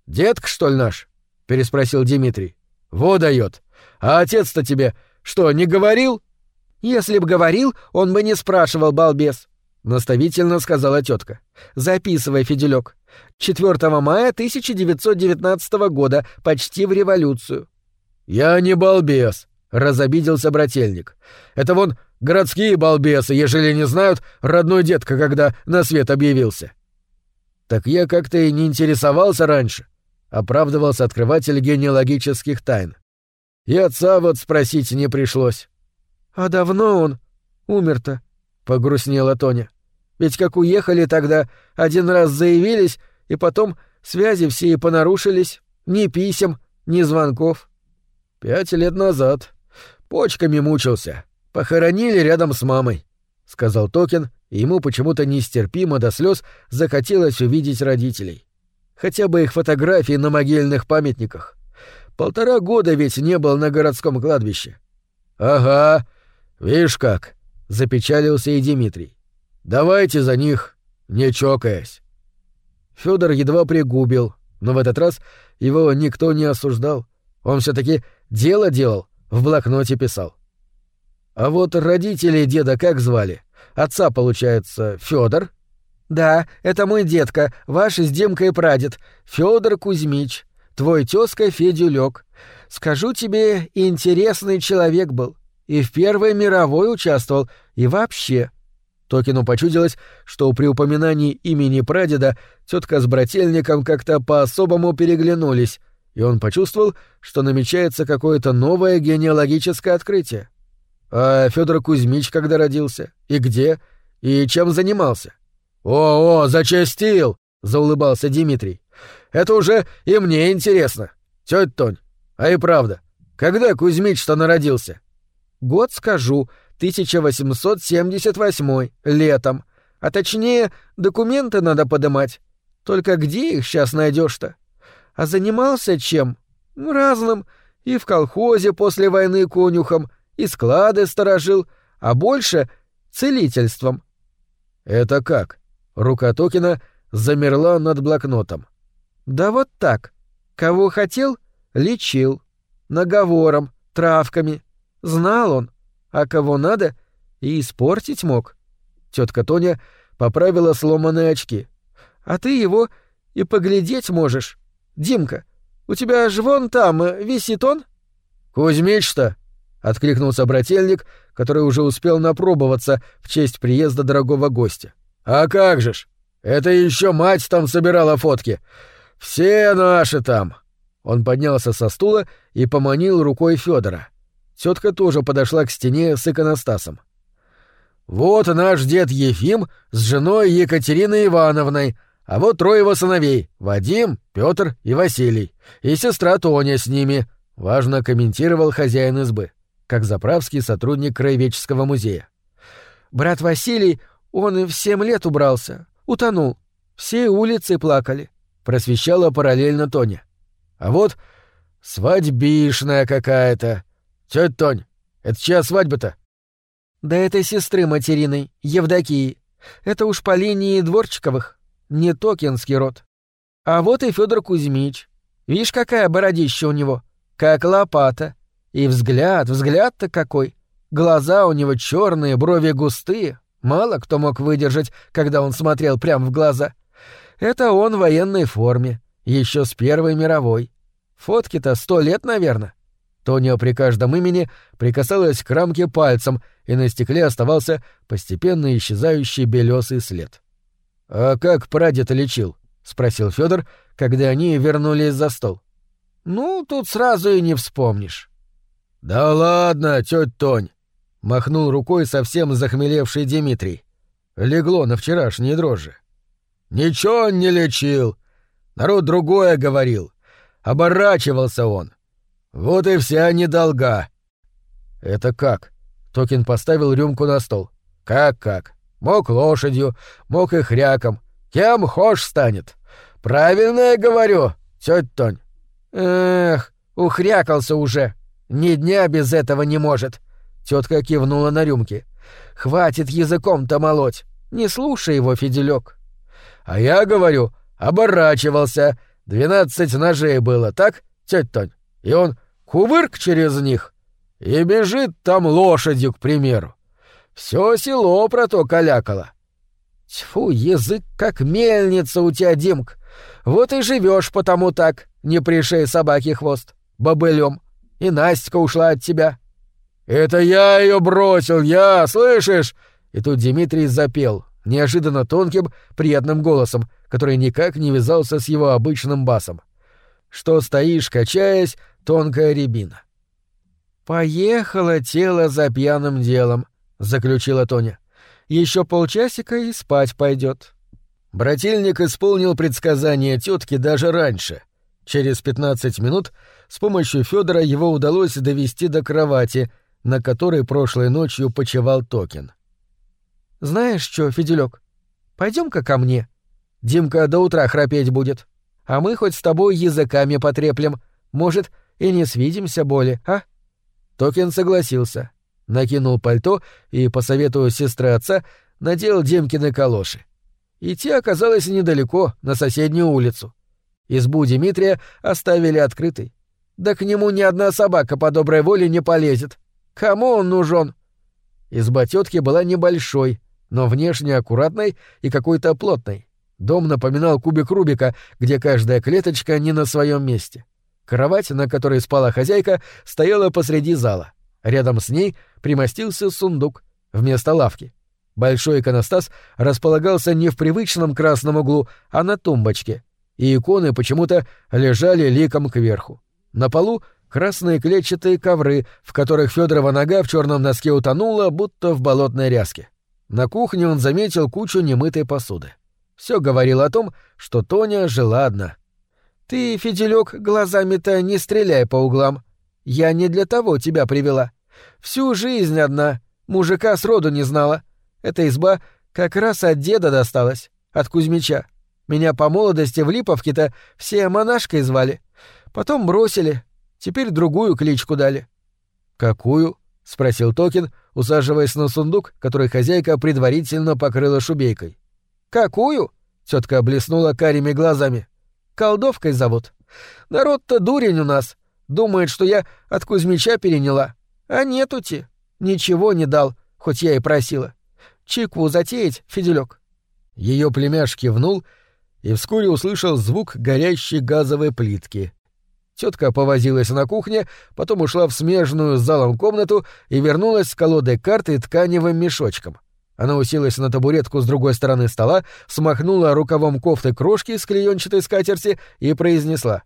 Детка, что ли, наш?» — переспросил Дмитрий. «Во дает. А отец-то тебе что, не говорил?» «Если б говорил, он бы не спрашивал, балбес», — наставительно сказала тетка. «Записывай, Фиделек. 4 мая 1919 года, почти в революцию». «Я не балбес», — разобиделся брательник. «Это вон городские балбесы, ежели не знают, родной детка, когда на свет объявился». «Так я как-то и не интересовался раньше», — оправдывался открыватель генеалогических тайн. «И отца вот спросить не пришлось». «А давно он умер-то?» — погрустнела Тоня. «Ведь как уехали тогда, один раз заявились, и потом связи все и понарушились, ни писем, ни звонков». «Пять лет назад», Почками мучился. Похоронили рядом с мамой», — сказал Токин, и ему почему-то нестерпимо до слез захотелось увидеть родителей. Хотя бы их фотографии на могильных памятниках. Полтора года ведь не был на городском кладбище. «Ага, видишь как», — запечалился и Дмитрий. «Давайте за них, не чокаясь». Федор едва пригубил, но в этот раз его никто не осуждал. Он все таки дело делал, в блокноте писал. А вот родители деда как звали? Отца, получается, Федор? Да, это мой дедка, ваш с Демкой прадед, Федор Кузьмич. Твой тезка Федюлек. Скажу тебе, интересный человек был. И в Первой мировой участвовал, и вообще. Токину почудилось, что при упоминании имени прадеда тетка с брательником как-то по-особому переглянулись, и он почувствовал, что намечается какое-то новое генеалогическое открытие. А Федор Кузьмич когда родился? И где? И чем занимался? «О-о, зачастил!» — заулыбался Дмитрий. «Это уже и мне интересно. Тётя Тонь, а и правда, когда Кузьмич-то народился?» «Год скажу, 1878 летом. А точнее, документы надо подымать. Только где их сейчас найдешь то а занимался чем? Разным. И в колхозе после войны конюхом, и склады сторожил, а больше — целительством. «Это как?» Рука Токина замерла над блокнотом. «Да вот так. Кого хотел — лечил. Наговором, травками. Знал он. А кого надо — и испортить мог». Тетка Тоня поправила сломанные очки. «А ты его и поглядеть можешь. Димка, у тебя же вон там э, висит он?» «Кузьмич-то!» — откликнулся брательник, который уже успел напробоваться в честь приезда дорогого гостя. «А как же ж! Это еще мать там собирала фотки! Все наши там!» Он поднялся со стула и поманил рукой Федора. Тетка тоже подошла к стене с иконостасом. «Вот наш дед Ефим с женой Екатериной Ивановной, а вот трое его сыновей — Вадим, Петр и Василий. И сестра Тоня с ними», — важно комментировал хозяин избы, как заправский сотрудник Краеведческого музея. «Брат Василий, он в семь лет убрался, утонул. Все улицы плакали», — просвещала параллельно Тоня. «А вот свадьбишная какая-то. Тётя Тонь, это чья свадьба-то?» «Да это сестры материной, Евдокии. Это уж по линии Дворчиковых не Токинский род. А вот и Федор Кузьмич. Видишь, какая бородища у него? Как лопата. И взгляд, взгляд-то какой. Глаза у него черные, брови густые. Мало кто мог выдержать, когда он смотрел прямо в глаза. Это он в военной форме, еще с Первой мировой. Фотки-то сто лет, наверное. Тонио при каждом имени прикасалась к рамке пальцем, и на стекле оставался постепенно исчезающий белесый след. «А как прадед лечил?» — спросил Федор, когда они вернулись за стол. «Ну, тут сразу и не вспомнишь». «Да ладно, тетя Тонь!» — махнул рукой совсем захмелевший Дмитрий. Легло на вчерашние дрожжи. «Ничего он не лечил. Народ другое говорил. Оборачивался он. Вот и вся недолга». «Это как?» — Токин поставил рюмку на стол. «Как-как? Мог лошадью, мог и хряком. Кем хошь станет. Правильно я говорю, тетя Тонь. Эх, ухрякался уже. Ни дня без этого не может. Тетка кивнула на рюмки. Хватит языком-то молоть. Не слушай его, Фиделек. А я говорю, оборачивался. Двенадцать ножей было, так, тетя Тонь? И он кувырк через них. И бежит там лошадью, к примеру. Все село про то калякало. Тьфу, язык как мельница у тебя, Димк. Вот и живешь потому так, не пришей собаки хвост, бобылем. И Настя ушла от тебя. Это я ее бросил, я, слышишь? И тут Дмитрий запел, неожиданно тонким, приятным голосом, который никак не вязался с его обычным басом. Что стоишь, качаясь, тонкая рябина. «Поехало тело за пьяным делом», — заключила Тоня. Еще полчасика и спать пойдет. Брательник исполнил предсказание тетки даже раньше. Через пятнадцать минут с помощью Федора его удалось довести до кровати, на которой прошлой ночью почевал Токин. Знаешь что, Фиделек, пойдем-ка ко мне. Димка до утра храпеть будет, а мы хоть с тобой языками потреплем, может, и не свидимся более, а? Токин согласился накинул пальто и, по совету сестры отца, надел Демкины калоши. Идти оказалось недалеко, на соседнюю улицу. Избу Дмитрия оставили открытой. Да к нему ни одна собака по доброй воле не полезет. Кому он нужен? Изба тетки была небольшой, но внешне аккуратной и какой-то плотной. Дом напоминал кубик Рубика, где каждая клеточка не на своем месте. Кровать, на которой спала хозяйка, стояла посреди зала. Рядом с ней примостился сундук вместо лавки. Большой иконостас располагался не в привычном красном углу, а на тумбочке, и иконы почему-то лежали ликом кверху. На полу красные клетчатые ковры, в которых Федорова нога в черном носке утонула, будто в болотной ряске. На кухне он заметил кучу немытой посуды. Все говорило о том, что Тоня жила одна. «Ты, Фиделек, глазами-то не стреляй по углам. Я не для того тебя привела. Всю жизнь одна, мужика сроду не знала. Эта изба как раз от деда досталась, от Кузьмича. Меня по молодости в Липовке-то все монашкой звали. Потом бросили, теперь другую кличку дали. «Какую?» — спросил Токин, усаживаясь на сундук, который хозяйка предварительно покрыла шубейкой. «Какую?» — тетка блеснула карими глазами. «Колдовкой зовут. Народ-то дурень у нас. Думает, что я от Кузьмича переняла. А нетути. Ничего не дал, хоть я и просила. Чикву затеять, Фиделек. Ее племяш кивнул и вскоре услышал звук горящей газовой плитки. Тетка повозилась на кухне, потом ушла в смежную с залом комнату и вернулась с колодой карт и тканевым мешочком. Она уселась на табуретку с другой стороны стола, смахнула рукавом кофты крошки с клеенчатой скатерти и произнесла.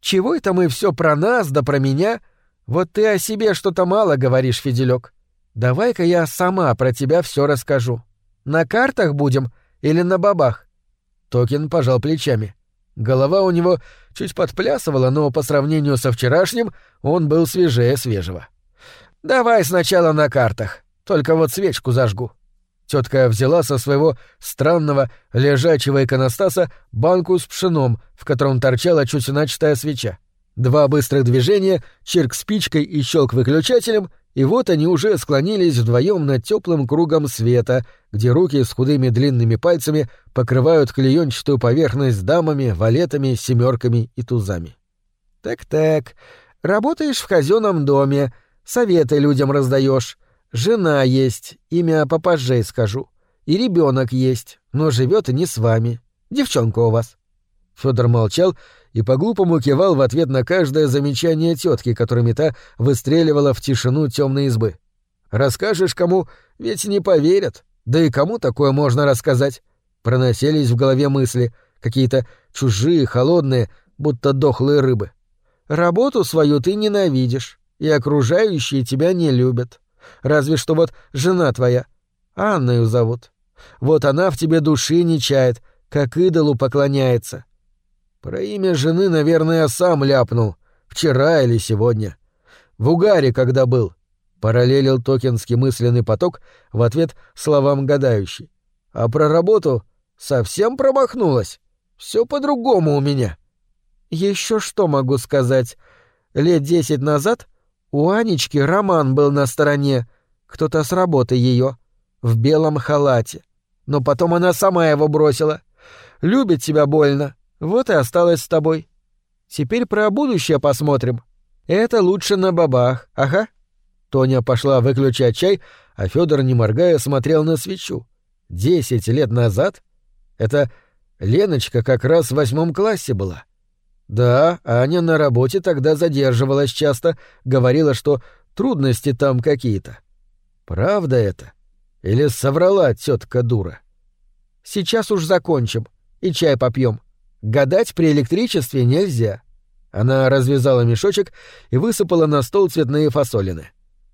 «Чего это мы все про нас да про меня?» Вот ты о себе что-то мало говоришь, Фиделек. Давай-ка я сама про тебя все расскажу. На картах будем или на бабах? Токин пожал плечами. Голова у него чуть подплясывала, но по сравнению со вчерашним он был свежее свежего. Давай сначала на картах. Только вот свечку зажгу. Тетка взяла со своего странного лежачего иконостаса банку с пшеном, в котором торчала чуть начатая свеча. Два быстрых движения, чирк спичкой и щелк выключателем, и вот они уже склонились вдвоем над теплым кругом света, где руки с худыми длинными пальцами покрывают клеенчатую поверхность дамами, валетами, семерками и тузами. Так-так, Работаешь в казенном доме, советы людям раздаешь. Жена есть, имя попозже скажу. И ребенок есть, но живет не с вами. Девчонка у вас. Федор молчал и по-глупому кивал в ответ на каждое замечание тетки, которыми та выстреливала в тишину темной избы. Расскажешь кому, ведь не поверят. Да и кому такое можно рассказать? Проносились в голове мысли, какие-то чужие, холодные, будто дохлые рыбы. Работу свою ты ненавидишь, и окружающие тебя не любят. Разве что вот жена твоя, Анною зовут. Вот она в тебе души не чает, как идолу поклоняется. Про имя жены, наверное, сам ляпнул. Вчера или сегодня. В угаре, когда был. Параллелил токенский мысленный поток в ответ словам гадающий. А про работу совсем промахнулась. Все по-другому у меня. Еще что могу сказать? Лет десять назад у Анечки роман был на стороне. Кто-то с работы ее в белом халате. Но потом она сама его бросила. Любит тебя больно. Вот и осталась с тобой. Теперь про будущее посмотрим. Это лучше на бабах, ага. Тоня пошла выключать чай, а Федор, не моргая, смотрел на свечу. Десять лет назад? Это Леночка как раз в восьмом классе была. Да, Аня на работе тогда задерживалась часто, говорила, что трудности там какие-то. Правда это? Или соврала тетка дура? Сейчас уж закончим и чай попьем. Гадать при электричестве нельзя. Она развязала мешочек и высыпала на стол цветные фасолины.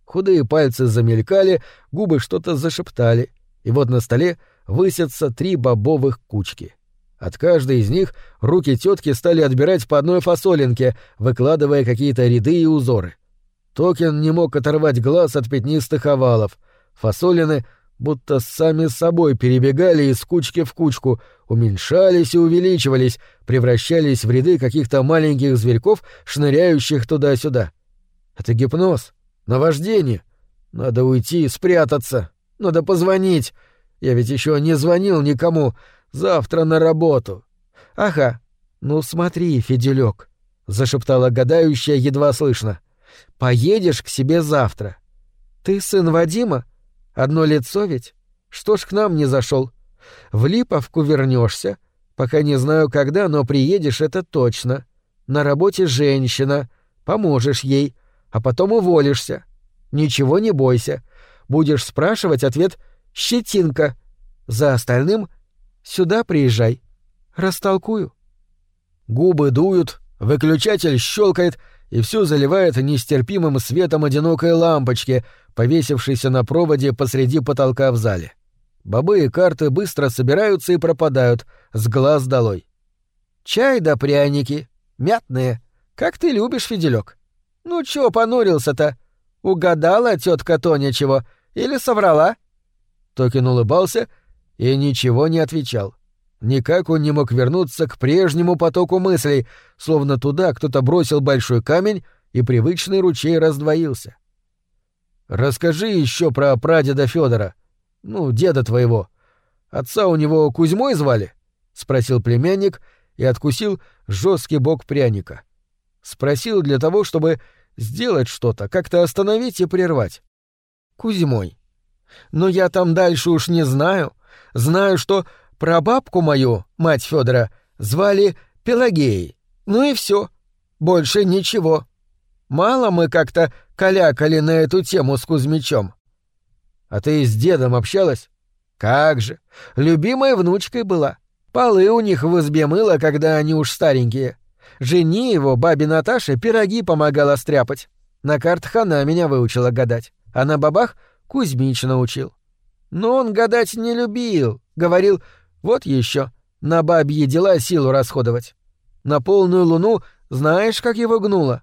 Худые пальцы замелькали, губы что-то зашептали, и вот на столе высятся три бобовых кучки. От каждой из них руки тетки стали отбирать по одной фасолинке, выкладывая какие-то ряды и узоры. Токен не мог оторвать глаз от пятнистых овалов. Фасолины будто сами собой перебегали из кучки в кучку, уменьшались и увеличивались, превращались в ряды каких-то маленьких зверьков, шныряющих туда-сюда. Это гипноз, наваждение. Надо уйти, спрятаться. Надо позвонить. Я ведь еще не звонил никому. Завтра на работу. Ага. Ну смотри, Федюлек, зашептала гадающая едва слышно. Поедешь к себе завтра. Ты сын Вадима? Одно лицо ведь? Что ж к нам не зашел? В Липовку вернешься, пока не знаю когда, но приедешь это точно. На работе женщина, поможешь ей, а потом уволишься. Ничего не бойся. Будешь спрашивать, ответ «щетинка». За остальным сюда приезжай. Растолкую. Губы дуют, выключатель щелкает, и все заливает нестерпимым светом одинокой лампочки, повесившейся на проводе посреди потолка в зале. Бобы и карты быстро собираются и пропадают, с глаз долой. «Чай да пряники, мятные. Как ты любишь, Фиделек? Ну чё понурился-то? Угадала тетка Тоня чего? Или соврала?» Токин улыбался и ничего не отвечал. Никак он не мог вернуться к прежнему потоку мыслей, словно туда кто-то бросил большой камень, и привычный ручей раздвоился. «Расскажи еще про прадеда Федора, ну, деда твоего. Отца у него Кузьмой звали?» — спросил племянник и откусил жесткий бок пряника. Спросил для того, чтобы сделать что-то, как-то остановить и прервать. «Кузьмой. Но я там дальше уж не знаю. Знаю, что про бабку мою, мать Федора, звали Пелагеей. Ну и все. Больше ничего. Мало мы как-то калякали на эту тему с Кузьмичом. А ты с дедом общалась? Как же. Любимой внучкой была. Полы у них в избе мыла, когда они уж старенькие. Жени его, бабе Наташе, пироги помогала стряпать. На картах она меня выучила гадать, а на бабах Кузьмич научил. Но он гадать не любил. Говорил, вот еще, на бабьи дела силу расходовать. На полную луну знаешь, как его гнуло?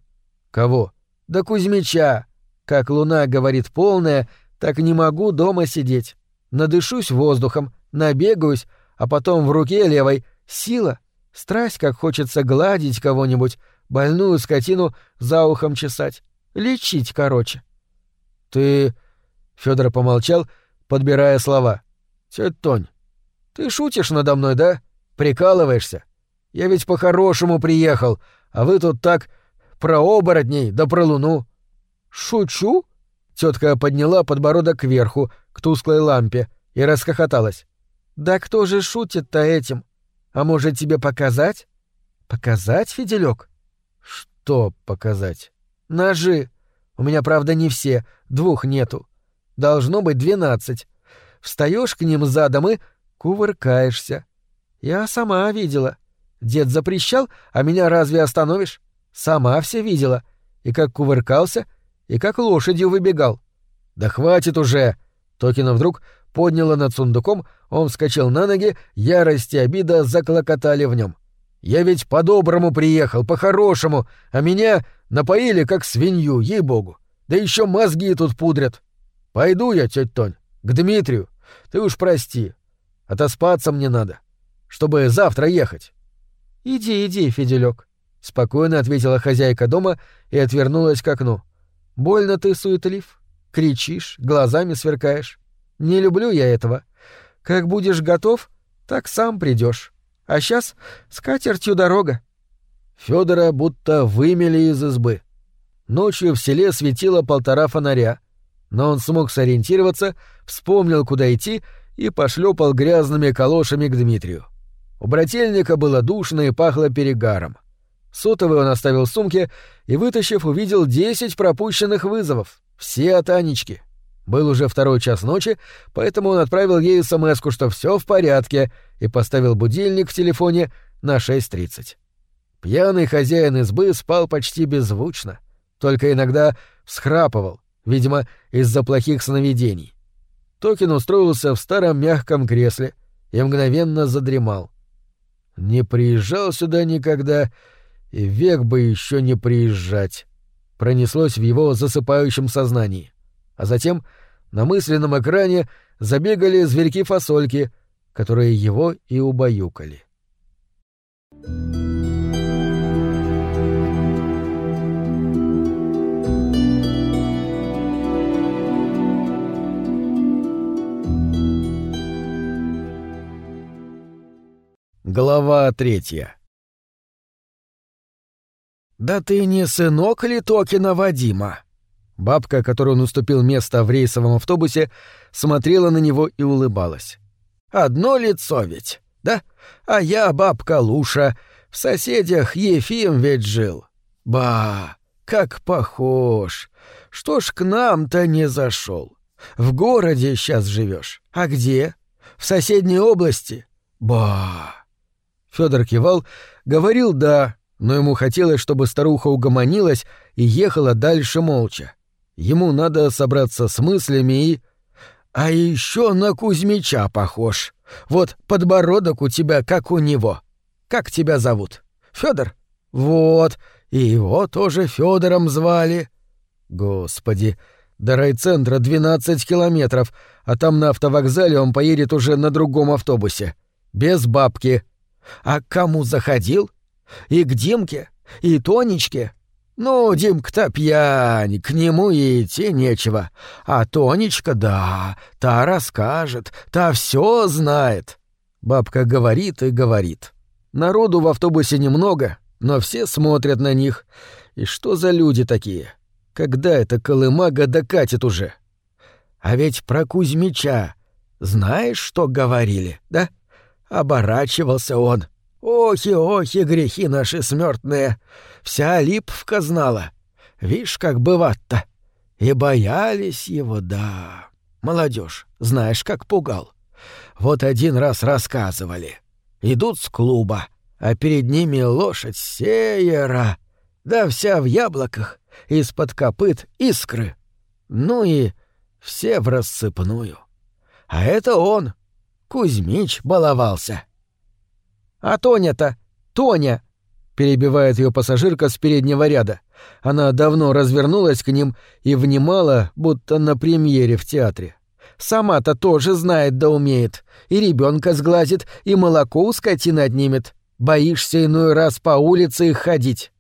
Кого? Да Кузьмича. Как луна говорит полная, так не могу дома сидеть. Надышусь воздухом, набегаюсь, а потом в руке левой сила, страсть, как хочется гладить кого-нибудь, больную скотину за ухом чесать, лечить короче. Ты... Федор помолчал, подбирая слова. Тетя Тонь, ты шутишь надо мной, да? Прикалываешься? Я ведь по-хорошему приехал, а вы тут так про оборотней да про луну». «Шучу?» Тетка подняла подбородок кверху, к тусклой лампе, и расхохоталась. «Да кто же шутит-то этим? А может, тебе показать?» «Показать, Фиделек?» «Что показать?» «Ножи. У меня, правда, не все, двух нету. Должно быть двенадцать. Встаешь к ним задом и кувыркаешься. Я сама видела. Дед запрещал, а меня разве остановишь? Сама все видела. И как кувыркался, и как лошадью выбегал. Да хватит уже! Токина вдруг подняла над сундуком, он вскочил на ноги, ярость и обида заклокотали в нем. Я ведь по-доброму приехал, по-хорошему, а меня напоили как свинью, ей-богу. Да еще мозги тут пудрят. Пойду я, тетя Тонь, к Дмитрию. Ты уж прости. Отоспаться мне надо, чтобы завтра ехать. Иди, иди, Фиделек, спокойно ответила хозяйка дома и отвернулась к окну. Больно ты суетлив, кричишь, глазами сверкаешь. Не люблю я этого. Как будешь готов, так сам придешь. А сейчас с катертью дорога. Федора будто вымели из избы. Ночью в селе светило полтора фонаря, но он смог сориентироваться, вспомнил, куда идти и пошлепал грязными калошами к Дмитрию. У брательника было душно и пахло перегаром. Сотовый он оставил в сумке и, вытащив, увидел десять пропущенных вызовов. Все от Анечки. Был уже второй час ночи, поэтому он отправил ей смс что все в порядке, и поставил будильник в телефоне на 6.30. Пьяный хозяин избы спал почти беззвучно, только иногда всхрапывал, видимо, из-за плохих сновидений. Токин устроился в старом мягком кресле и мгновенно задремал. Не приезжал сюда никогда, и век бы еще не приезжать. Пронеслось в его засыпающем сознании. А затем на мысленном экране забегали зверьки-фасольки, которые его и убаюкали. Глава третья «Да ты не сынок ли Токина Вадима?» Бабка, которой он уступил место в рейсовом автобусе, смотрела на него и улыбалась. «Одно лицо ведь, да? А я бабка Луша, в соседях Ефим ведь жил. Ба, как похож! Что ж к нам-то не зашел? В городе сейчас живешь. А где? В соседней области? Ба!» Федор кивал, говорил «да», но ему хотелось, чтобы старуха угомонилась и ехала дальше молча. Ему надо собраться с мыслями и... А еще на Кузьмича похож. Вот подбородок у тебя как у него. Как тебя зовут? Федор? Вот. И его тоже Федором звали. Господи, до райцентра 12 километров, а там на автовокзале он поедет уже на другом автобусе. Без бабки. А к кому заходил? И к Димке? И Тонечке? Ну, Димка-то пьянь, к нему и идти нечего. А Тонечка, да, та расскажет, та все знает. Бабка говорит и говорит. Народу в автобусе немного, но все смотрят на них. И что за люди такие? Когда эта колымага докатит уже? А ведь про Кузьмича знаешь, что говорили, да? Оборачивался он — Охи, охи, грехи наши смертные. Вся Липовка знала. Вишь, как бывает-то. И боялись его, да. Молодежь, знаешь, как пугал. Вот один раз рассказывали. Идут с клуба, а перед ними лошадь сеера. Да вся в яблоках, из-под копыт искры. Ну и все в рассыпную. А это он, Кузьмич, баловался. — «А Тоня-то? Тоня!» — перебивает ее пассажирка с переднего ряда. Она давно развернулась к ним и внимала, будто на премьере в театре. «Сама-то тоже знает да умеет. И ребенка сглазит, и молоко у скотины отнимет. Боишься иной раз по улице их ходить».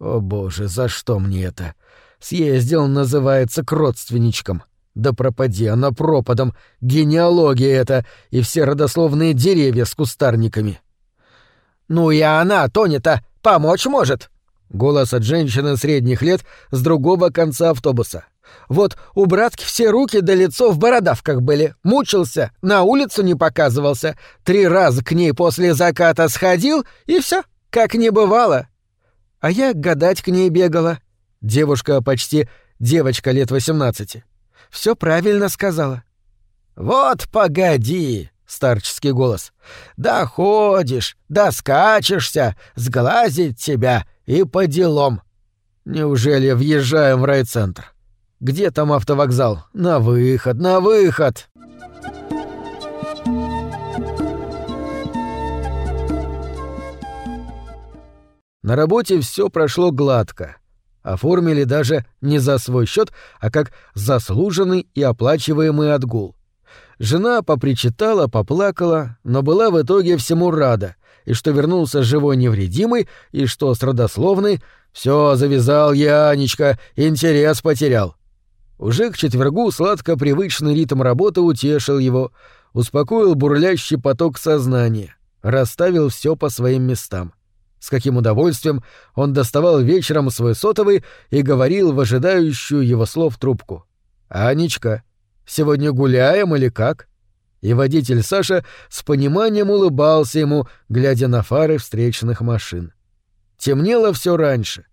«О боже, за что мне это?» Съездил, называется, к родственничкам. Да пропади она пропадом, генеалогия это и все родословные деревья с кустарниками. «Ну и она, Тоня-то, помочь может!» Голос от женщины средних лет с другого конца автобуса. Вот у братки все руки до лицо в бородавках были. Мучился, на улицу не показывался. Три раза к ней после заката сходил, и все, как не бывало. А я гадать к ней бегала. Девушка почти девочка лет восемнадцати. Все правильно сказала. «Вот погоди!» — старческий голос. «Да ходишь, да сглазить тебя и по делам». Неужели въезжаем в райцентр? Где там автовокзал? На выход, на выход!» На работе все прошло гладко. Оформили даже не за свой счет, а как заслуженный и оплачиваемый отгул. Жена попричитала, поплакала, но была в итоге всему рада, и что вернулся живой невредимый, и что с родословной «все завязал я, Анечка, интерес потерял». Уже к четвергу сладко привычный ритм работы утешил его, успокоил бурлящий поток сознания, расставил все по своим местам. С каким удовольствием он доставал вечером свой сотовый и говорил в ожидающую его слов трубку. «Анечка, сегодня гуляем или как?» И водитель Саша с пониманием улыбался ему, глядя на фары встречных машин. Темнело все раньше.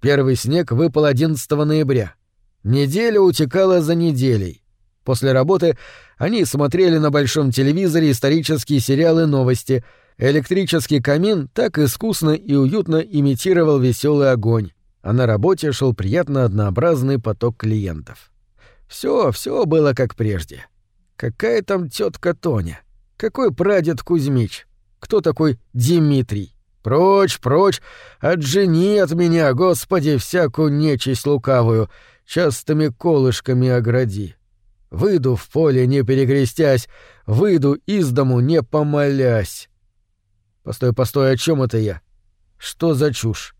Первый снег выпал 11 ноября. Неделя утекала за неделей. После работы они смотрели на большом телевизоре исторические сериалы новости. Электрический камин так искусно и уютно имитировал веселый огонь, а на работе шел приятно однообразный поток клиентов. Все, все было как прежде. Какая там тетка Тоня? Какой прадед Кузьмич? Кто такой Дмитрий? Прочь, прочь, отжени от меня, Господи, всякую нечисть лукавую — частыми колышками огради. Выйду в поле, не перекрестясь, выйду из дому, не помолясь. Постой, постой, о чем это я? Что за чушь?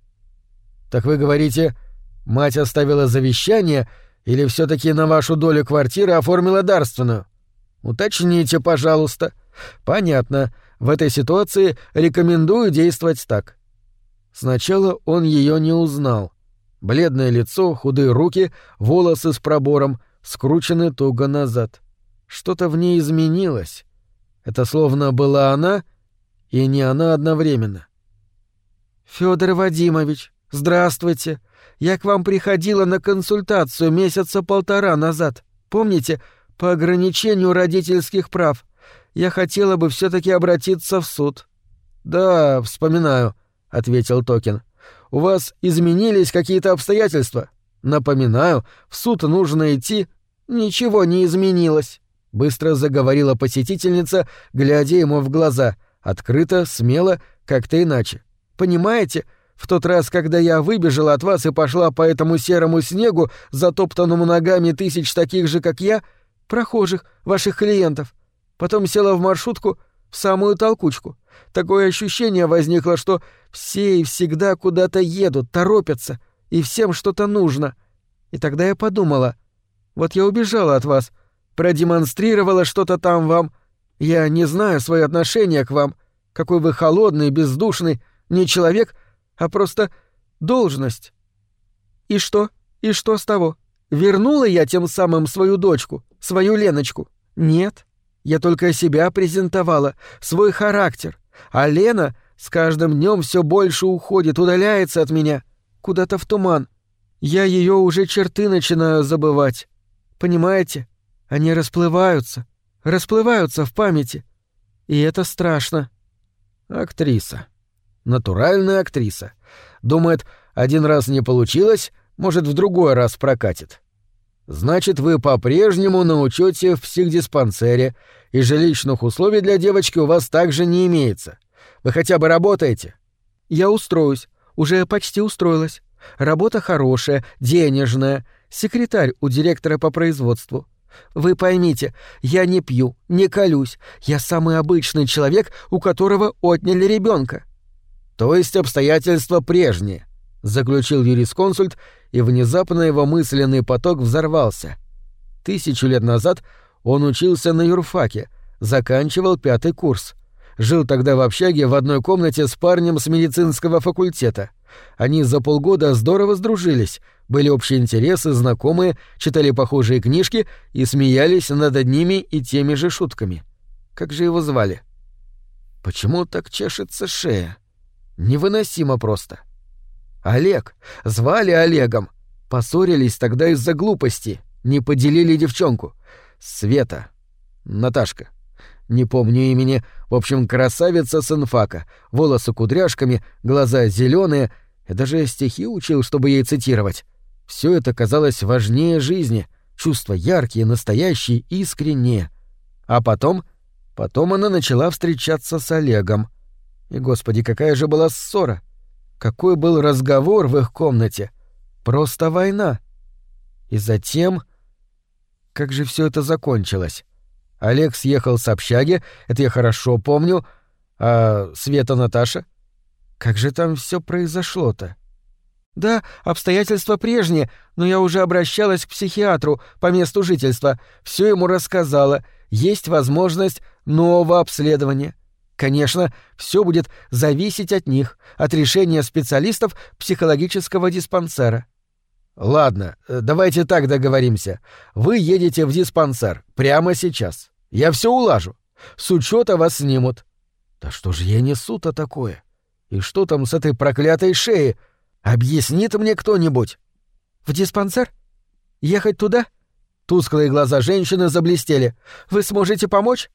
Так вы говорите, мать оставила завещание или все таки на вашу долю квартиры оформила дарственную? Уточните, пожалуйста. Понятно. В этой ситуации рекомендую действовать так. Сначала он ее не узнал. Бледное лицо, худые руки, волосы с пробором, скручены туго назад. Что-то в ней изменилось. Это словно была она и не она одновременно. Федор Вадимович, здравствуйте. Я к вам приходила на консультацию месяца полтора назад. Помните, по ограничению родительских прав. Я хотела бы все таки обратиться в суд. Да, вспоминаю, ответил Токин. У вас изменились какие-то обстоятельства? Напоминаю, в суд нужно идти. Ничего не изменилось, быстро заговорила посетительница, глядя ему в глаза, открыто, смело, как-то иначе. Понимаете, в тот раз, когда я выбежала от вас и пошла по этому серому снегу, затоптанному ногами тысяч таких же, как я, прохожих, ваших клиентов, потом села в маршрутку в самую толкучку. Такое ощущение возникло, что все и всегда куда-то едут, торопятся, и всем что-то нужно. И тогда я подумала, вот я убежала от вас, продемонстрировала что-то там вам. Я не знаю свое отношение к вам, какой вы холодный, бездушный, не человек, а просто должность. И что? И что с того? Вернула я тем самым свою дочку, свою Леночку? Нет. Я только себя презентовала, свой характер. А Лена с каждым днем все больше уходит, удаляется от меня, куда-то в туман. Я ее уже черты начинаю забывать. Понимаете? Они расплываются, расплываются в памяти. И это страшно. Актриса. Натуральная актриса. Думает, один раз не получилось, может, в другой раз прокатит. Значит, вы по-прежнему на учете в психдиспансере, и жилищных условий для девочки у вас также не имеется. Вы хотя бы работаете? Я устроюсь. Уже почти устроилась. Работа хорошая, денежная. Секретарь у директора по производству. Вы поймите, я не пью, не колюсь. Я самый обычный человек, у которого отняли ребенка. То есть обстоятельства прежние, заключил юрисконсульт, и внезапно его мысленный поток взорвался. Тысячу лет назад он учился на юрфаке, заканчивал пятый курс. Жил тогда в общаге в одной комнате с парнем с медицинского факультета. Они за полгода здорово сдружились, были общие интересы, знакомые, читали похожие книжки и смеялись над одними и теми же шутками. Как же его звали? Почему так чешется шея? Невыносимо просто. Олег. Звали Олегом. Поссорились тогда из-за глупости. Не поделили девчонку. Света. Наташка. Не помню имени. В общем, красавица с инфака. Волосы кудряшками, глаза зеленые. Я даже стихи учил, чтобы ей цитировать. Все это казалось важнее жизни. Чувства яркие, настоящие, искренние. А потом... Потом она начала встречаться с Олегом. И, господи, какая же была ссора! Какой был разговор в их комнате! Просто война! И затем... Как же все это закончилось? Олег съехал с общаги, это я хорошо помню. А Света Наташа? Как же там все произошло-то? Да, обстоятельства прежние, но я уже обращалась к психиатру по месту жительства, все ему рассказала. Есть возможность нового обследования. Конечно, все будет зависеть от них, от решения специалистов психологического диспансера. Ладно, э, давайте так договоримся. Вы едете в диспансер прямо сейчас. Я все улажу. С учета вас снимут. Да что же я несу-то такое? И что там с этой проклятой шеей? Объяснит мне кто-нибудь. В диспансер? Ехать туда? Тусклые глаза женщины заблестели. Вы сможете помочь?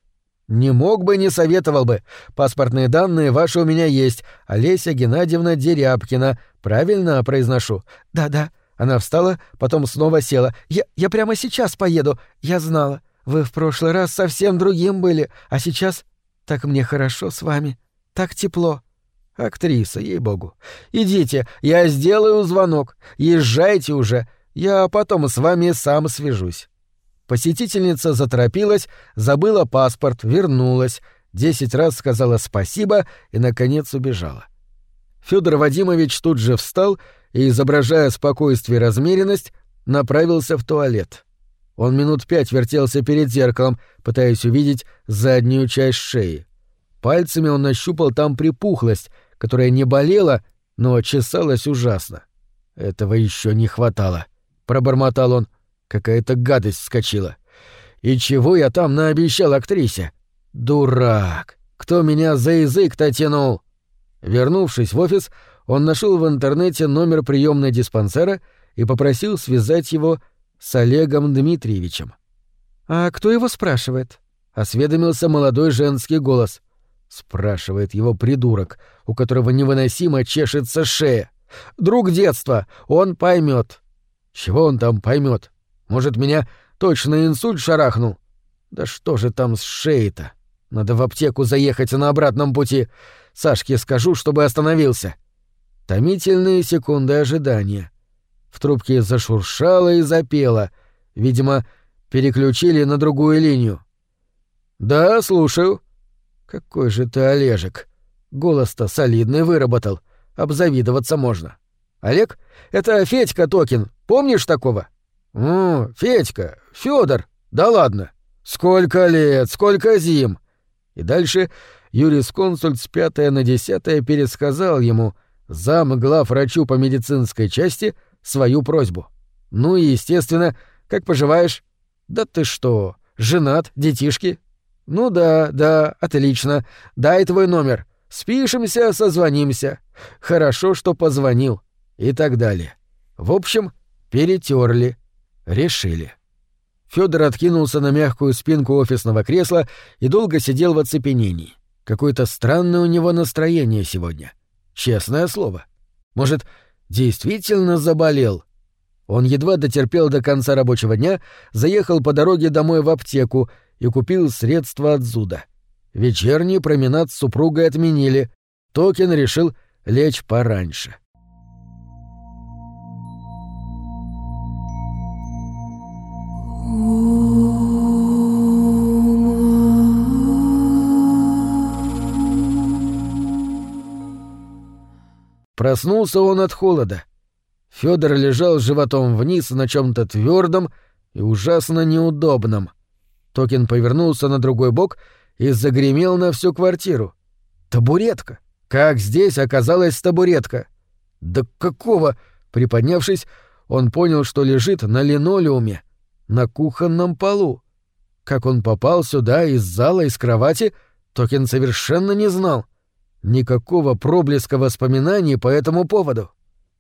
Не мог бы, не советовал бы. Паспортные данные ваши у меня есть. Олеся Геннадьевна Дерябкина. Правильно произношу? Да-да. Она встала, потом снова села. Я, я прямо сейчас поеду. Я знала. Вы в прошлый раз совсем другим были, а сейчас так мне хорошо с вами. Так тепло. Актриса, ей-богу. Идите, я сделаю звонок. Езжайте уже. Я потом с вами сам свяжусь. Посетительница заторопилась, забыла паспорт, вернулась, десять раз сказала спасибо и, наконец, убежала. Федор Вадимович тут же встал и, изображая спокойствие и размеренность, направился в туалет. Он минут пять вертелся перед зеркалом, пытаясь увидеть заднюю часть шеи. Пальцами он нащупал там припухлость, которая не болела, но чесалась ужасно. Этого еще не хватало, пробормотал он. Какая-то гадость вскочила. И чего я там наобещал актрисе? Дурак! Кто меня за язык-то тянул? Вернувшись в офис, он нашел в интернете номер приемной диспансера и попросил связать его с Олегом Дмитриевичем. «А кто его спрашивает?» — осведомился молодой женский голос. Спрашивает его придурок, у которого невыносимо чешется шея. «Друг детства, он поймет. Чего он там поймет? Может, меня точно инсульт шарахнул? Да что же там с шеей-то? Надо в аптеку заехать на обратном пути. Сашке скажу, чтобы остановился. Томительные секунды ожидания. В трубке зашуршало и запело. Видимо, переключили на другую линию. «Да, слушаю», какой же ты Олежек. Голос-то солидный выработал. Обзавидоваться можно. Олег? Это Федька Токин. Помнишь такого? О, Федька, Федор. Да ладно. Сколько лет, сколько зим. И дальше юрисконсульт с пятое на десятое пересказал ему, зам глав врачу по медицинской части, свою просьбу. Ну и, естественно, как поживаешь? Да ты что, женат, детишки? «Ну да, да, отлично. Дай твой номер. Спишемся, созвонимся. Хорошо, что позвонил». И так далее. В общем, перетерли, решили. Федор откинулся на мягкую спинку офисного кресла и долго сидел в оцепенении. Какое-то странное у него настроение сегодня. Честное слово. Может, действительно заболел? Он едва дотерпел до конца рабочего дня, заехал по дороге домой в аптеку и купил средства от зуда. Вечерний променад с супругой отменили. Токин решил лечь пораньше. Проснулся он от холода. Федор лежал животом вниз на чем-то твердом и ужасно неудобном. Токин повернулся на другой бок и загремел на всю квартиру. Табуретка. Как здесь оказалась табуретка? «Да какого?» Приподнявшись, он понял, что лежит на линолеуме, на кухонном полу. Как он попал сюда из зала, из кровати, Токин совершенно не знал. Никакого проблеска воспоминаний по этому поводу.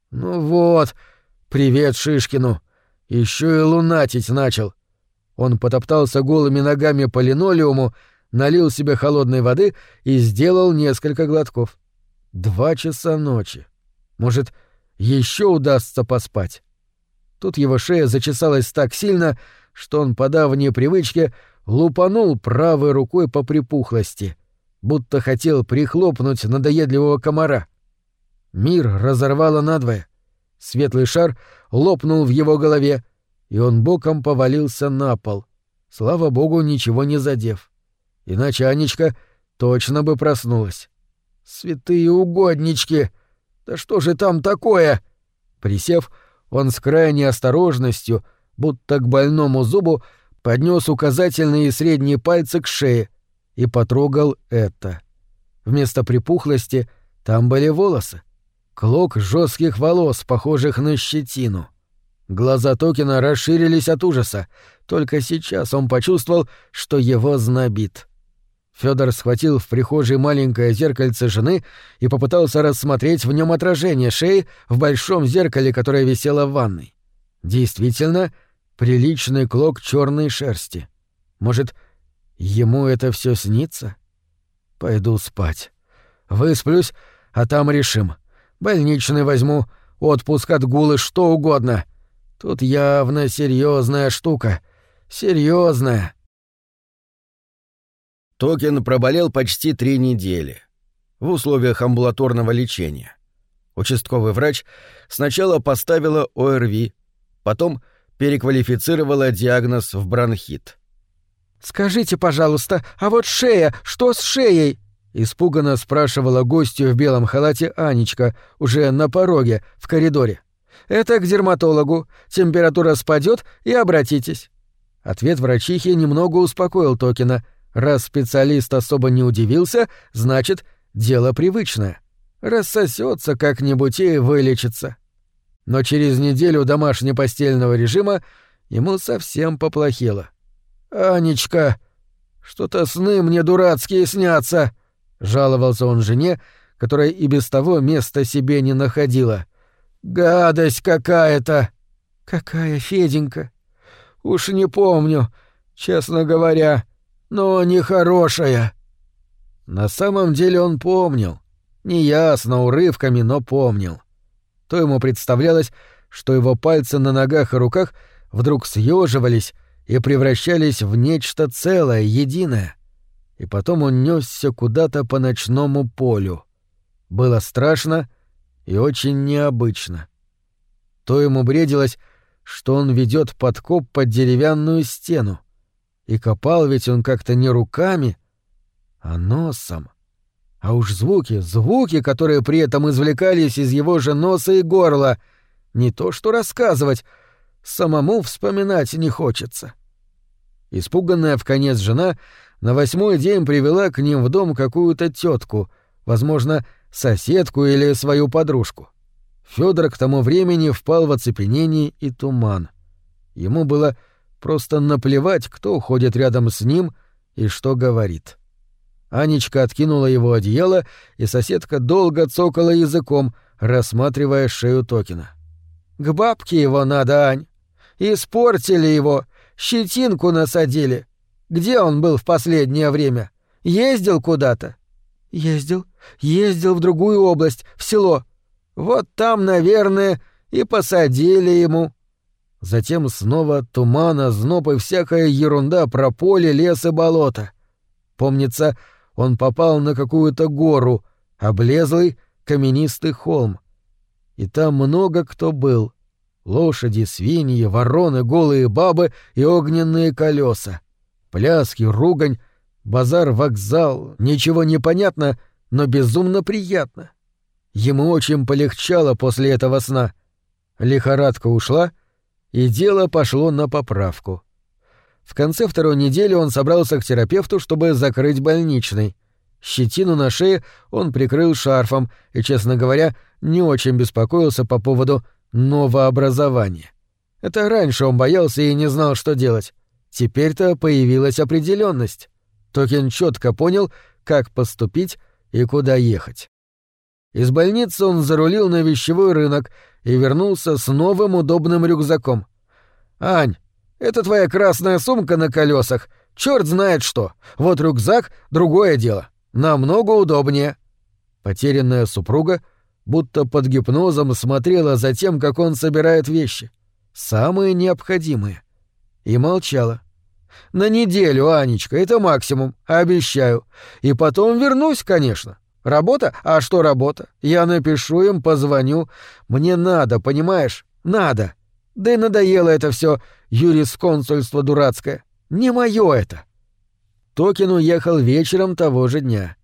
Ну вот, привет Шишкину. Еще и лунатить начал. Он потоптался голыми ногами по линолеуму, налил себе холодной воды и сделал несколько глотков. Два часа ночи. Может, еще удастся поспать. Тут его шея зачесалась так сильно, что он по давней привычке лупанул правой рукой по припухлости, будто хотел прихлопнуть надоедливого комара. Мир разорвало надвое. Светлый шар лопнул в его голове, и он боком повалился на пол. Слава богу, ничего не задев. Иначе Анечка точно бы проснулась. «Святые угоднички! Да что же там такое?» Присев, он с крайней осторожностью, будто к больному зубу, поднес указательные и средние пальцы к шее и потрогал это. Вместо припухлости там были волосы. Клок жестких волос, похожих на щетину. Глаза Токина расширились от ужаса. Только сейчас он почувствовал, что его знобит. Федор схватил в прихожей маленькое зеркальце жены и попытался рассмотреть в нем отражение шеи в большом зеркале, которое висело в ванной. Действительно, приличный клок черной шерсти. Может, ему это все снится? Пойду спать. Высплюсь, а там решим. Больничный возьму, отпуск отгулы, что угодно. Тут явно серьезная штука. Серьезная. Токен проболел почти три недели в условиях амбулаторного лечения. Участковый врач сначала поставила ОРВИ, потом переквалифицировала диагноз в бронхит. «Скажите, пожалуйста, а вот шея, что с шеей?» — испуганно спрашивала гостью в белом халате Анечка, уже на пороге, в коридоре. «Это к дерматологу. Температура спадет и обратитесь». Ответ врачихи немного успокоил Токина — Раз специалист особо не удивился, значит, дело привычное. Рассосется как-нибудь и вылечится. Но через неделю домашнего постельного режима ему совсем поплохело. «Анечка, что-то сны мне дурацкие снятся», — жаловался он жене, которая и без того места себе не находила. «Гадость какая-то!» «Какая, Феденька?» «Уж не помню, честно говоря но нехорошая. На самом деле он помнил. Неясно, урывками, но помнил. То ему представлялось, что его пальцы на ногах и руках вдруг съеживались и превращались в нечто целое, единое. И потом он несся куда-то по ночному полю. Было страшно и очень необычно. То ему бредилось, что он ведет подкоп под деревянную стену. И копал ведь он как-то не руками, а носом. А уж звуки, звуки, которые при этом извлекались из его же носа и горла, не то что рассказывать, самому вспоминать не хочется. Испуганная в конец жена на восьмой день привела к ним в дом какую-то тетку, возможно, соседку или свою подружку. Федор к тому времени впал в оцепенение и туман. Ему было Просто наплевать, кто ходит рядом с ним и что говорит. Анечка откинула его одеяло, и соседка долго цокала языком, рассматривая шею Токина. «К бабке его надо, Ань. Испортили его, щетинку насадили. Где он был в последнее время? Ездил куда-то?» «Ездил. Ездил в другую область, в село. Вот там, наверное, и посадили ему. Затем снова туман, озноб и всякая ерунда про поле, лес и болото. Помнится, он попал на какую-то гору, облезлый каменистый холм. И там много кто был. Лошади, свиньи, вороны, голые бабы и огненные колеса. Пляски, ругань, базар-вокзал. Ничего не понятно, но безумно приятно. Ему очень полегчало после этого сна. Лихорадка ушла — и дело пошло на поправку. В конце второй недели он собрался к терапевту, чтобы закрыть больничный. Щетину на шее он прикрыл шарфом и, честно говоря, не очень беспокоился по поводу новообразования. Это раньше он боялся и не знал, что делать. Теперь-то появилась определенность. Токен четко понял, как поступить и куда ехать. Из больницы он зарулил на вещевой рынок и вернулся с новым удобным рюкзаком. «Ань, это твоя красная сумка на колесах. Черт знает что. Вот рюкзак — другое дело. Намного удобнее». Потерянная супруга будто под гипнозом смотрела за тем, как он собирает вещи. Самые необходимые. И молчала. «На неделю, Анечка, это максимум, обещаю. И потом вернусь, конечно. Работа? А что работа? Я напишу им, позвоню. Мне надо, понимаешь? Надо. Да и надоело это все юрисконсульство дурацкое. Не мое это. Токин уехал вечером того же дня.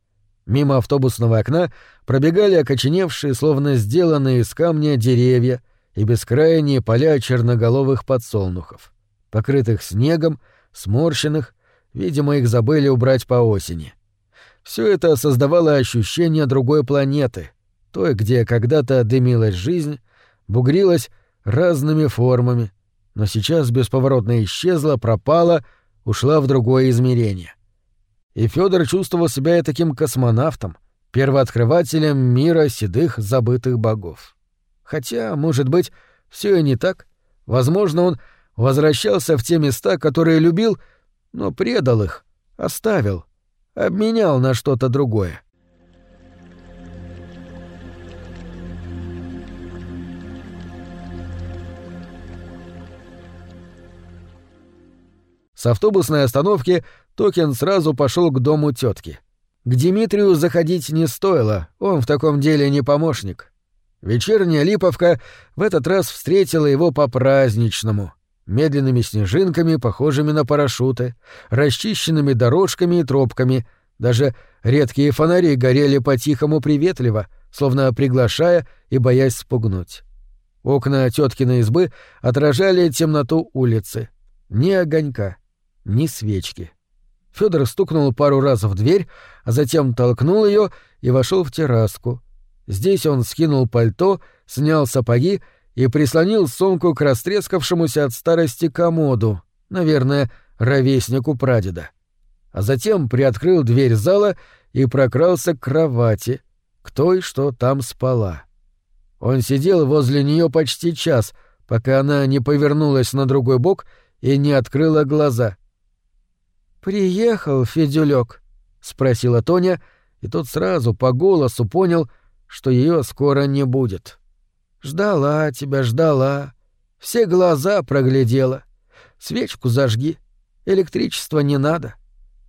Мимо автобусного окна пробегали окоченевшие, словно сделанные из камня, деревья и бескрайние поля черноголовых подсолнухов, покрытых снегом, сморщенных, видимо, их забыли убрать по осени. Все это создавало ощущение другой планеты, той, где когда-то дымилась жизнь, бугрилась разными формами, но сейчас бесповоротно исчезла, пропала, ушла в другое измерение. И Федор чувствовал себя таким космонавтом, первооткрывателем мира седых забытых богов. Хотя, может быть, все и не так. Возможно, он возвращался в те места, которые любил, но предал их, оставил, обменял на что-то другое. С автобусной остановки Токен сразу пошел к дому тетки. К Дмитрию заходить не стоило, он в таком деле не помощник. Вечерняя Липовка в этот раз встретила его по-праздничному. Медленными снежинками, похожими на парашюты, расчищенными дорожками и тропками, даже редкие фонари горели по-тихому приветливо, словно приглашая и боясь спугнуть. Окна теткиной избы отражали темноту улицы. Ни огонька ни свечки. Федор стукнул пару раз в дверь, а затем толкнул ее и вошел в терраску. Здесь он скинул пальто, снял сапоги и прислонил сумку к растрескавшемуся от старости комоду, наверное, ровеснику прадеда. А затем приоткрыл дверь зала и прокрался к кровати, к той, что там спала. Он сидел возле нее почти час, пока она не повернулась на другой бок и не открыла глаза — «Приехал, Федюлек?» — спросила Тоня, и тот сразу по голосу понял, что ее скоро не будет. «Ждала тебя, ждала. Все глаза проглядела. Свечку зажги. Электричества не надо».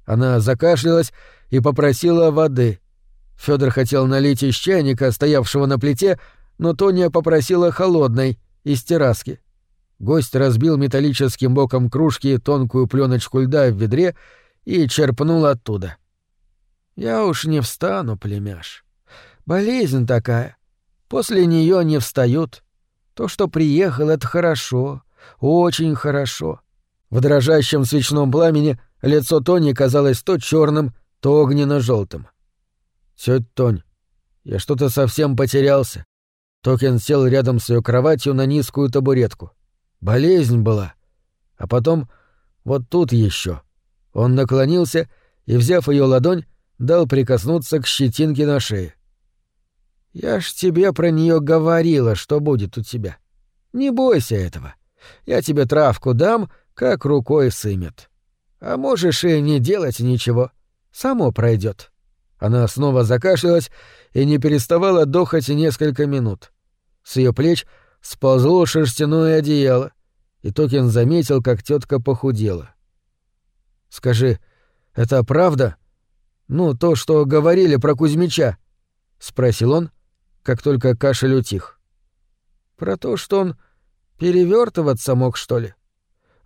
Она закашлялась и попросила воды. Федор хотел налить из чайника, стоявшего на плите, но Тоня попросила холодной, из терраски. Гость разбил металлическим боком кружки тонкую пленочку льда в ведре и черпнул оттуда. «Я уж не встану, племяш. Болезнь такая. После нее не встают. То, что приехал, это хорошо, очень хорошо». В дрожащем свечном пламени лицо Тони казалось то черным, то огненно-желтым. «Тётя Тонь, я что-то совсем потерялся». Токен сел рядом с ее кроватью на низкую табуретку. Болезнь была. А потом вот тут еще. Он наклонился и, взяв ее ладонь, дал прикоснуться к щетинке на шее. «Я ж тебе про нее говорила, что будет у тебя. Не бойся этого. Я тебе травку дам, как рукой сымет. А можешь и не делать ничего. Само пройдет. Она снова закашлялась и не переставала дохать несколько минут. С ее плеч сползло шерстяное одеяло, и Токин заметил, как тетка похудела. «Скажи, это правда? Ну, то, что говорили про Кузьмича?» — спросил он, как только кашель утих. «Про то, что он перевертываться мог, что ли?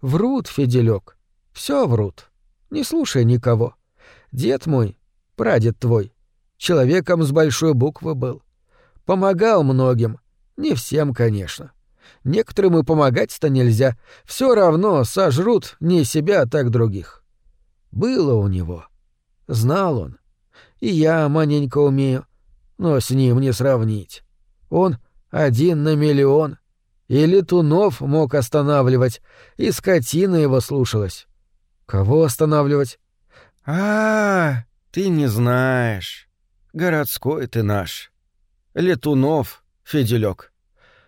Врут, Феделек, все врут. Не слушай никого. Дед мой, прадед твой, человеком с большой буквы был. Помогал многим, не всем, конечно. Некоторым и помогать-то нельзя. Все равно сожрут не себя, а так других. Было у него. Знал он. И я маленько умею, но с ним не сравнить. Он один на миллион. И летунов мог останавливать, и скотина его слушалась. Кого останавливать? А, -а, -а ты не знаешь. Городской ты наш. Летунов, Феделек.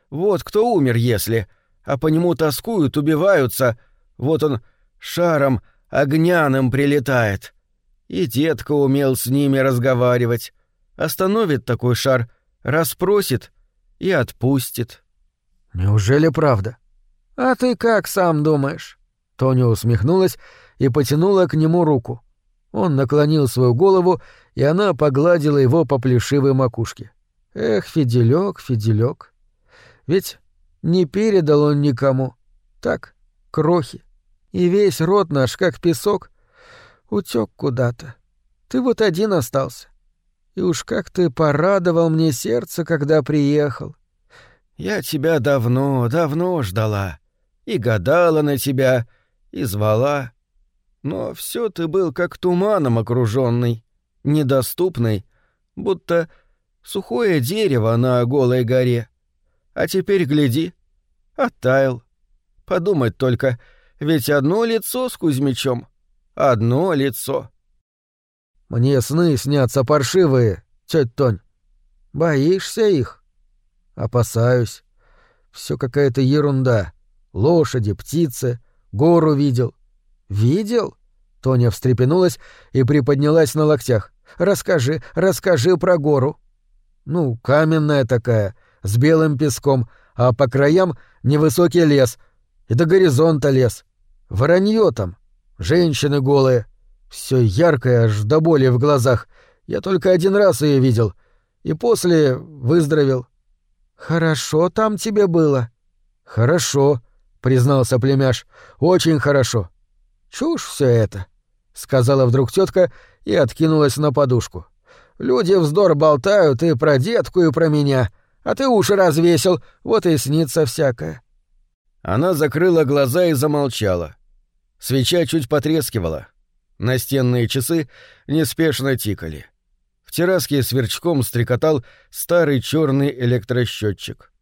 Вот кто умер, если, а по нему тоскуют, убиваются. Вот он шаром огняным прилетает. И детка умел с ними разговаривать. Остановит такой шар, расспросит и отпустит. Неужели правда? А ты как сам думаешь? Тоня усмехнулась и потянула к нему руку. Он наклонил свою голову, и она погладила его по плешивой макушке. Эх, Фиделек, Фиделек. Ведь не передал он никому. Так, крохи. И весь рот наш, как песок, утек куда-то. Ты вот один остался. И уж как ты порадовал мне сердце, когда приехал. Я тебя давно, давно ждала. И гадала на тебя, и звала. Но все ты был как туманом окруженный, недоступный, будто сухое дерево на голой горе. А теперь гляди, оттаял. Подумать только, ведь одно лицо с Кузьмичом, одно лицо. Мне сны снятся паршивые, тетя Тонь. Боишься их? Опасаюсь. Все какая-то ерунда. Лошади, птицы, гору видел. Видел? Тоня встрепенулась и приподнялась на локтях. Расскажи, расскажи про гору. Ну, каменная такая, с белым песком, а по краям невысокий лес. И до горизонта лес. Воронье там. Женщины голые. Все яркое аж до боли в глазах. Я только один раз ее видел. И после выздоровел. Хорошо там тебе было? Хорошо, признался племяш. Очень хорошо. Чушь все это, сказала вдруг тетка и откинулась на подушку. Люди вздор болтают и про детку, и про меня. А ты уши развесил, вот и снится всякое. Она закрыла глаза и замолчала. Свеча чуть потрескивала. Настенные часы неспешно тикали. В терраске сверчком стрекотал старый черный электросчетчик.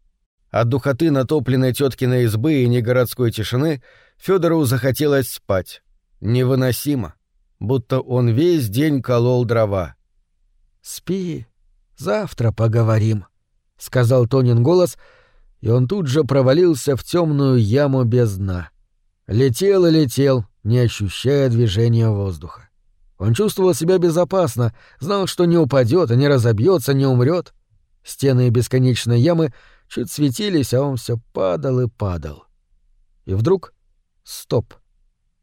От духоты натопленной теткиной избы и негородской тишины Федору захотелось спать. Невыносимо. Будто он весь день колол дрова. «Спи, завтра поговорим», — сказал Тонин голос, и он тут же провалился в темную яму без дна. Летел и летел, не ощущая движения воздуха. Он чувствовал себя безопасно, знал, что не упадет, не разобьется, не умрет. Стены бесконечной ямы чуть светились, а он все падал и падал. И вдруг — стоп.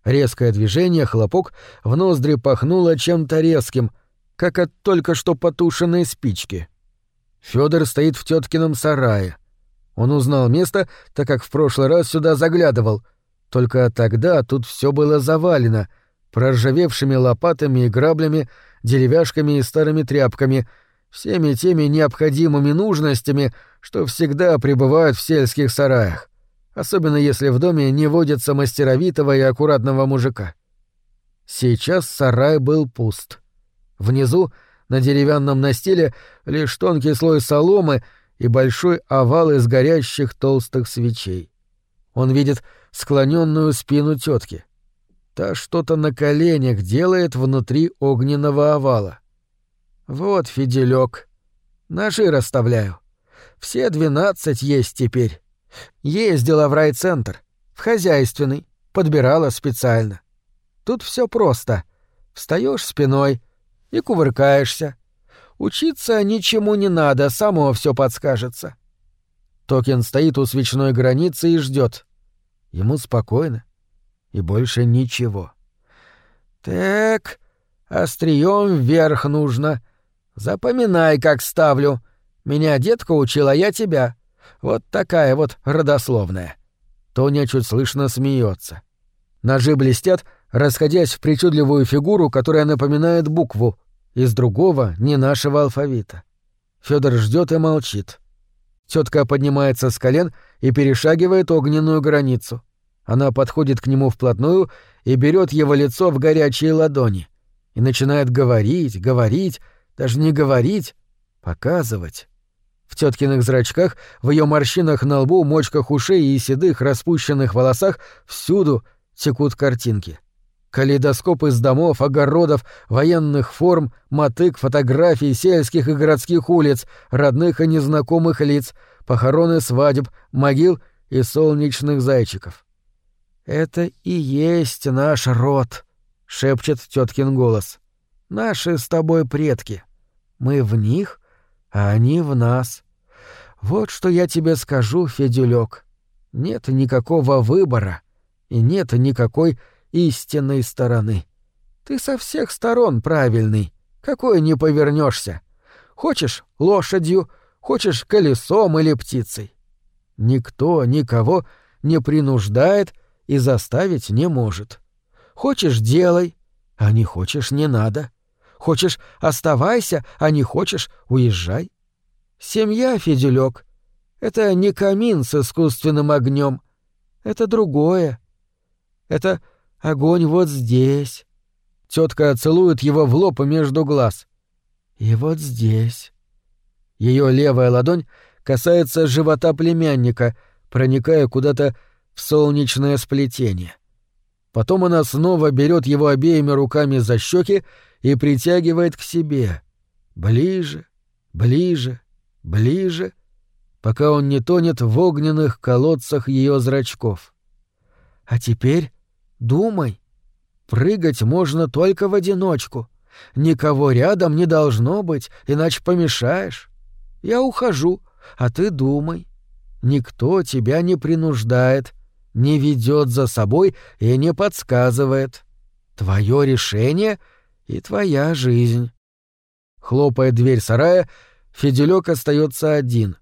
Резкое движение, хлопок, в ноздри пахнуло чем-то резким, как от только что потушенной спички. Федор стоит в теткином сарае. Он узнал место, так как в прошлый раз сюда заглядывал. Только тогда тут все было завалено — проржавевшими лопатами и граблями, деревяшками и старыми тряпками, всеми теми необходимыми нужностями, что всегда пребывают в сельских сараях, особенно если в доме не водится мастеровитого и аккуратного мужика. Сейчас сарай был пуст. Внизу, на деревянном настиле, лишь тонкий слой соломы и большой овал из горящих толстых свечей. Он видит склоненную спину тетки — Та что-то на коленях делает внутри огненного овала. Вот, Фиделек, ножи расставляю. Все двенадцать есть теперь. Ездила в райцентр, в хозяйственный, подбирала специально. Тут все просто. Встаешь спиной и кувыркаешься. Учиться ничему не надо, само все подскажется. Токен стоит у свечной границы и ждет. Ему спокойно и больше ничего. Так, острием вверх нужно. Запоминай, как ставлю. Меня детка учила, я тебя. Вот такая вот родословная. Тоня чуть слышно смеется. Ножи блестят, расходясь в причудливую фигуру, которая напоминает букву из другого, не нашего алфавита. Федор ждет и молчит. Тетка поднимается с колен и перешагивает огненную границу. Она подходит к нему вплотную и берет его лицо в горячие ладони. и начинает говорить, говорить, даже не говорить, показывать. В теткиных зрачках, в ее морщинах на лбу, мочках ушей и седых распущенных волосах всюду текут картинки. Калейдоскоп из домов, огородов, военных форм, мотык, фотографий сельских и городских улиц, родных и незнакомых лиц, похороны свадеб, могил и солнечных зайчиков. «Это и есть наш род», — шепчет теткин голос. «Наши с тобой предки. Мы в них, а они в нас. Вот что я тебе скажу, Федюлек. Нет никакого выбора и нет никакой истинной стороны. Ты со всех сторон правильный, какой не повернешься. Хочешь — лошадью, хочешь — колесом или птицей. Никто никого не принуждает и заставить не может. Хочешь — делай, а не хочешь — не надо. Хочешь — оставайся, а не хочешь — уезжай. Семья, Федюлек, это не камин с искусственным огнем, это другое. Это огонь вот здесь. Тетка целует его в лоб между глаз. И вот здесь. Ее левая ладонь касается живота племянника, проникая куда-то в солнечное сплетение. Потом она снова берет его обеими руками за щеки и притягивает к себе. Ближе, ближе, ближе, пока он не тонет в огненных колодцах ее зрачков. А теперь думай. Прыгать можно только в одиночку. Никого рядом не должно быть, иначе помешаешь. Я ухожу, а ты думай. Никто тебя не принуждает, не ведет за собой и не подсказывает. Твое решение и твоя жизнь. Хлопая дверь сарая, Федюлек остается один.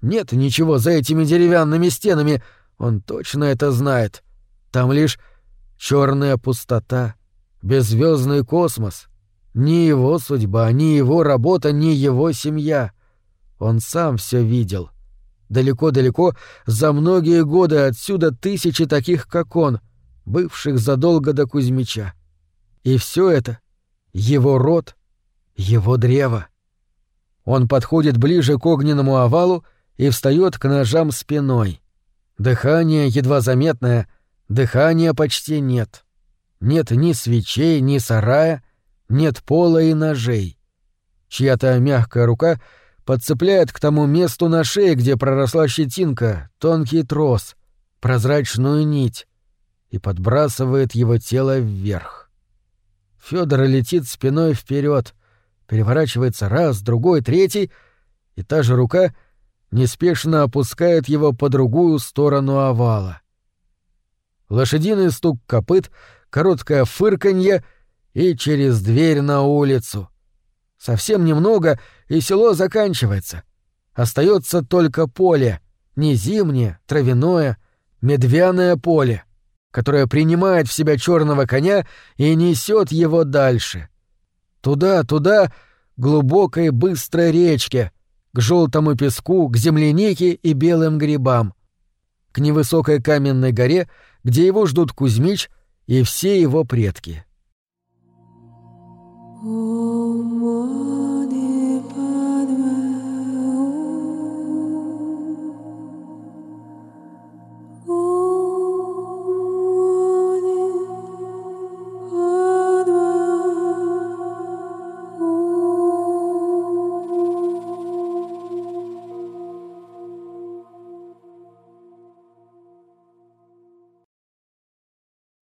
Нет ничего за этими деревянными стенами, он точно это знает. Там лишь черная пустота, беззвездный космос. Ни его судьба, ни его работа, ни его семья. Он сам все видел. Далеко-далеко, за многие годы отсюда тысячи таких, как он, бывших задолго до Кузьмича. И все это — его род, его древо. Он подходит ближе к огненному овалу и встает к ножам спиной. Дыхание едва заметное, дыхания почти нет. Нет ни свечей, ни сарая, нет пола и ножей. Чья-то мягкая рука подцепляет к тому месту на шее, где проросла щетинка, тонкий трос, прозрачную нить, и подбрасывает его тело вверх. Федор летит спиной вперед, переворачивается раз, другой, третий, и та же рука неспешно опускает его по другую сторону овала. Лошадиный стук копыт, короткое фырканье и через дверь на улицу. Совсем немного, и село заканчивается. Остается только поле, не зимнее, травяное, медвяное поле, которое принимает в себя черного коня и несет его дальше — Туда, туда, глубокой быстрой речке, к желтому песку, к землянике и белым грибам. К невысокой каменной горе, где его ждут Кузьмич и все его предки. Om Mani Padme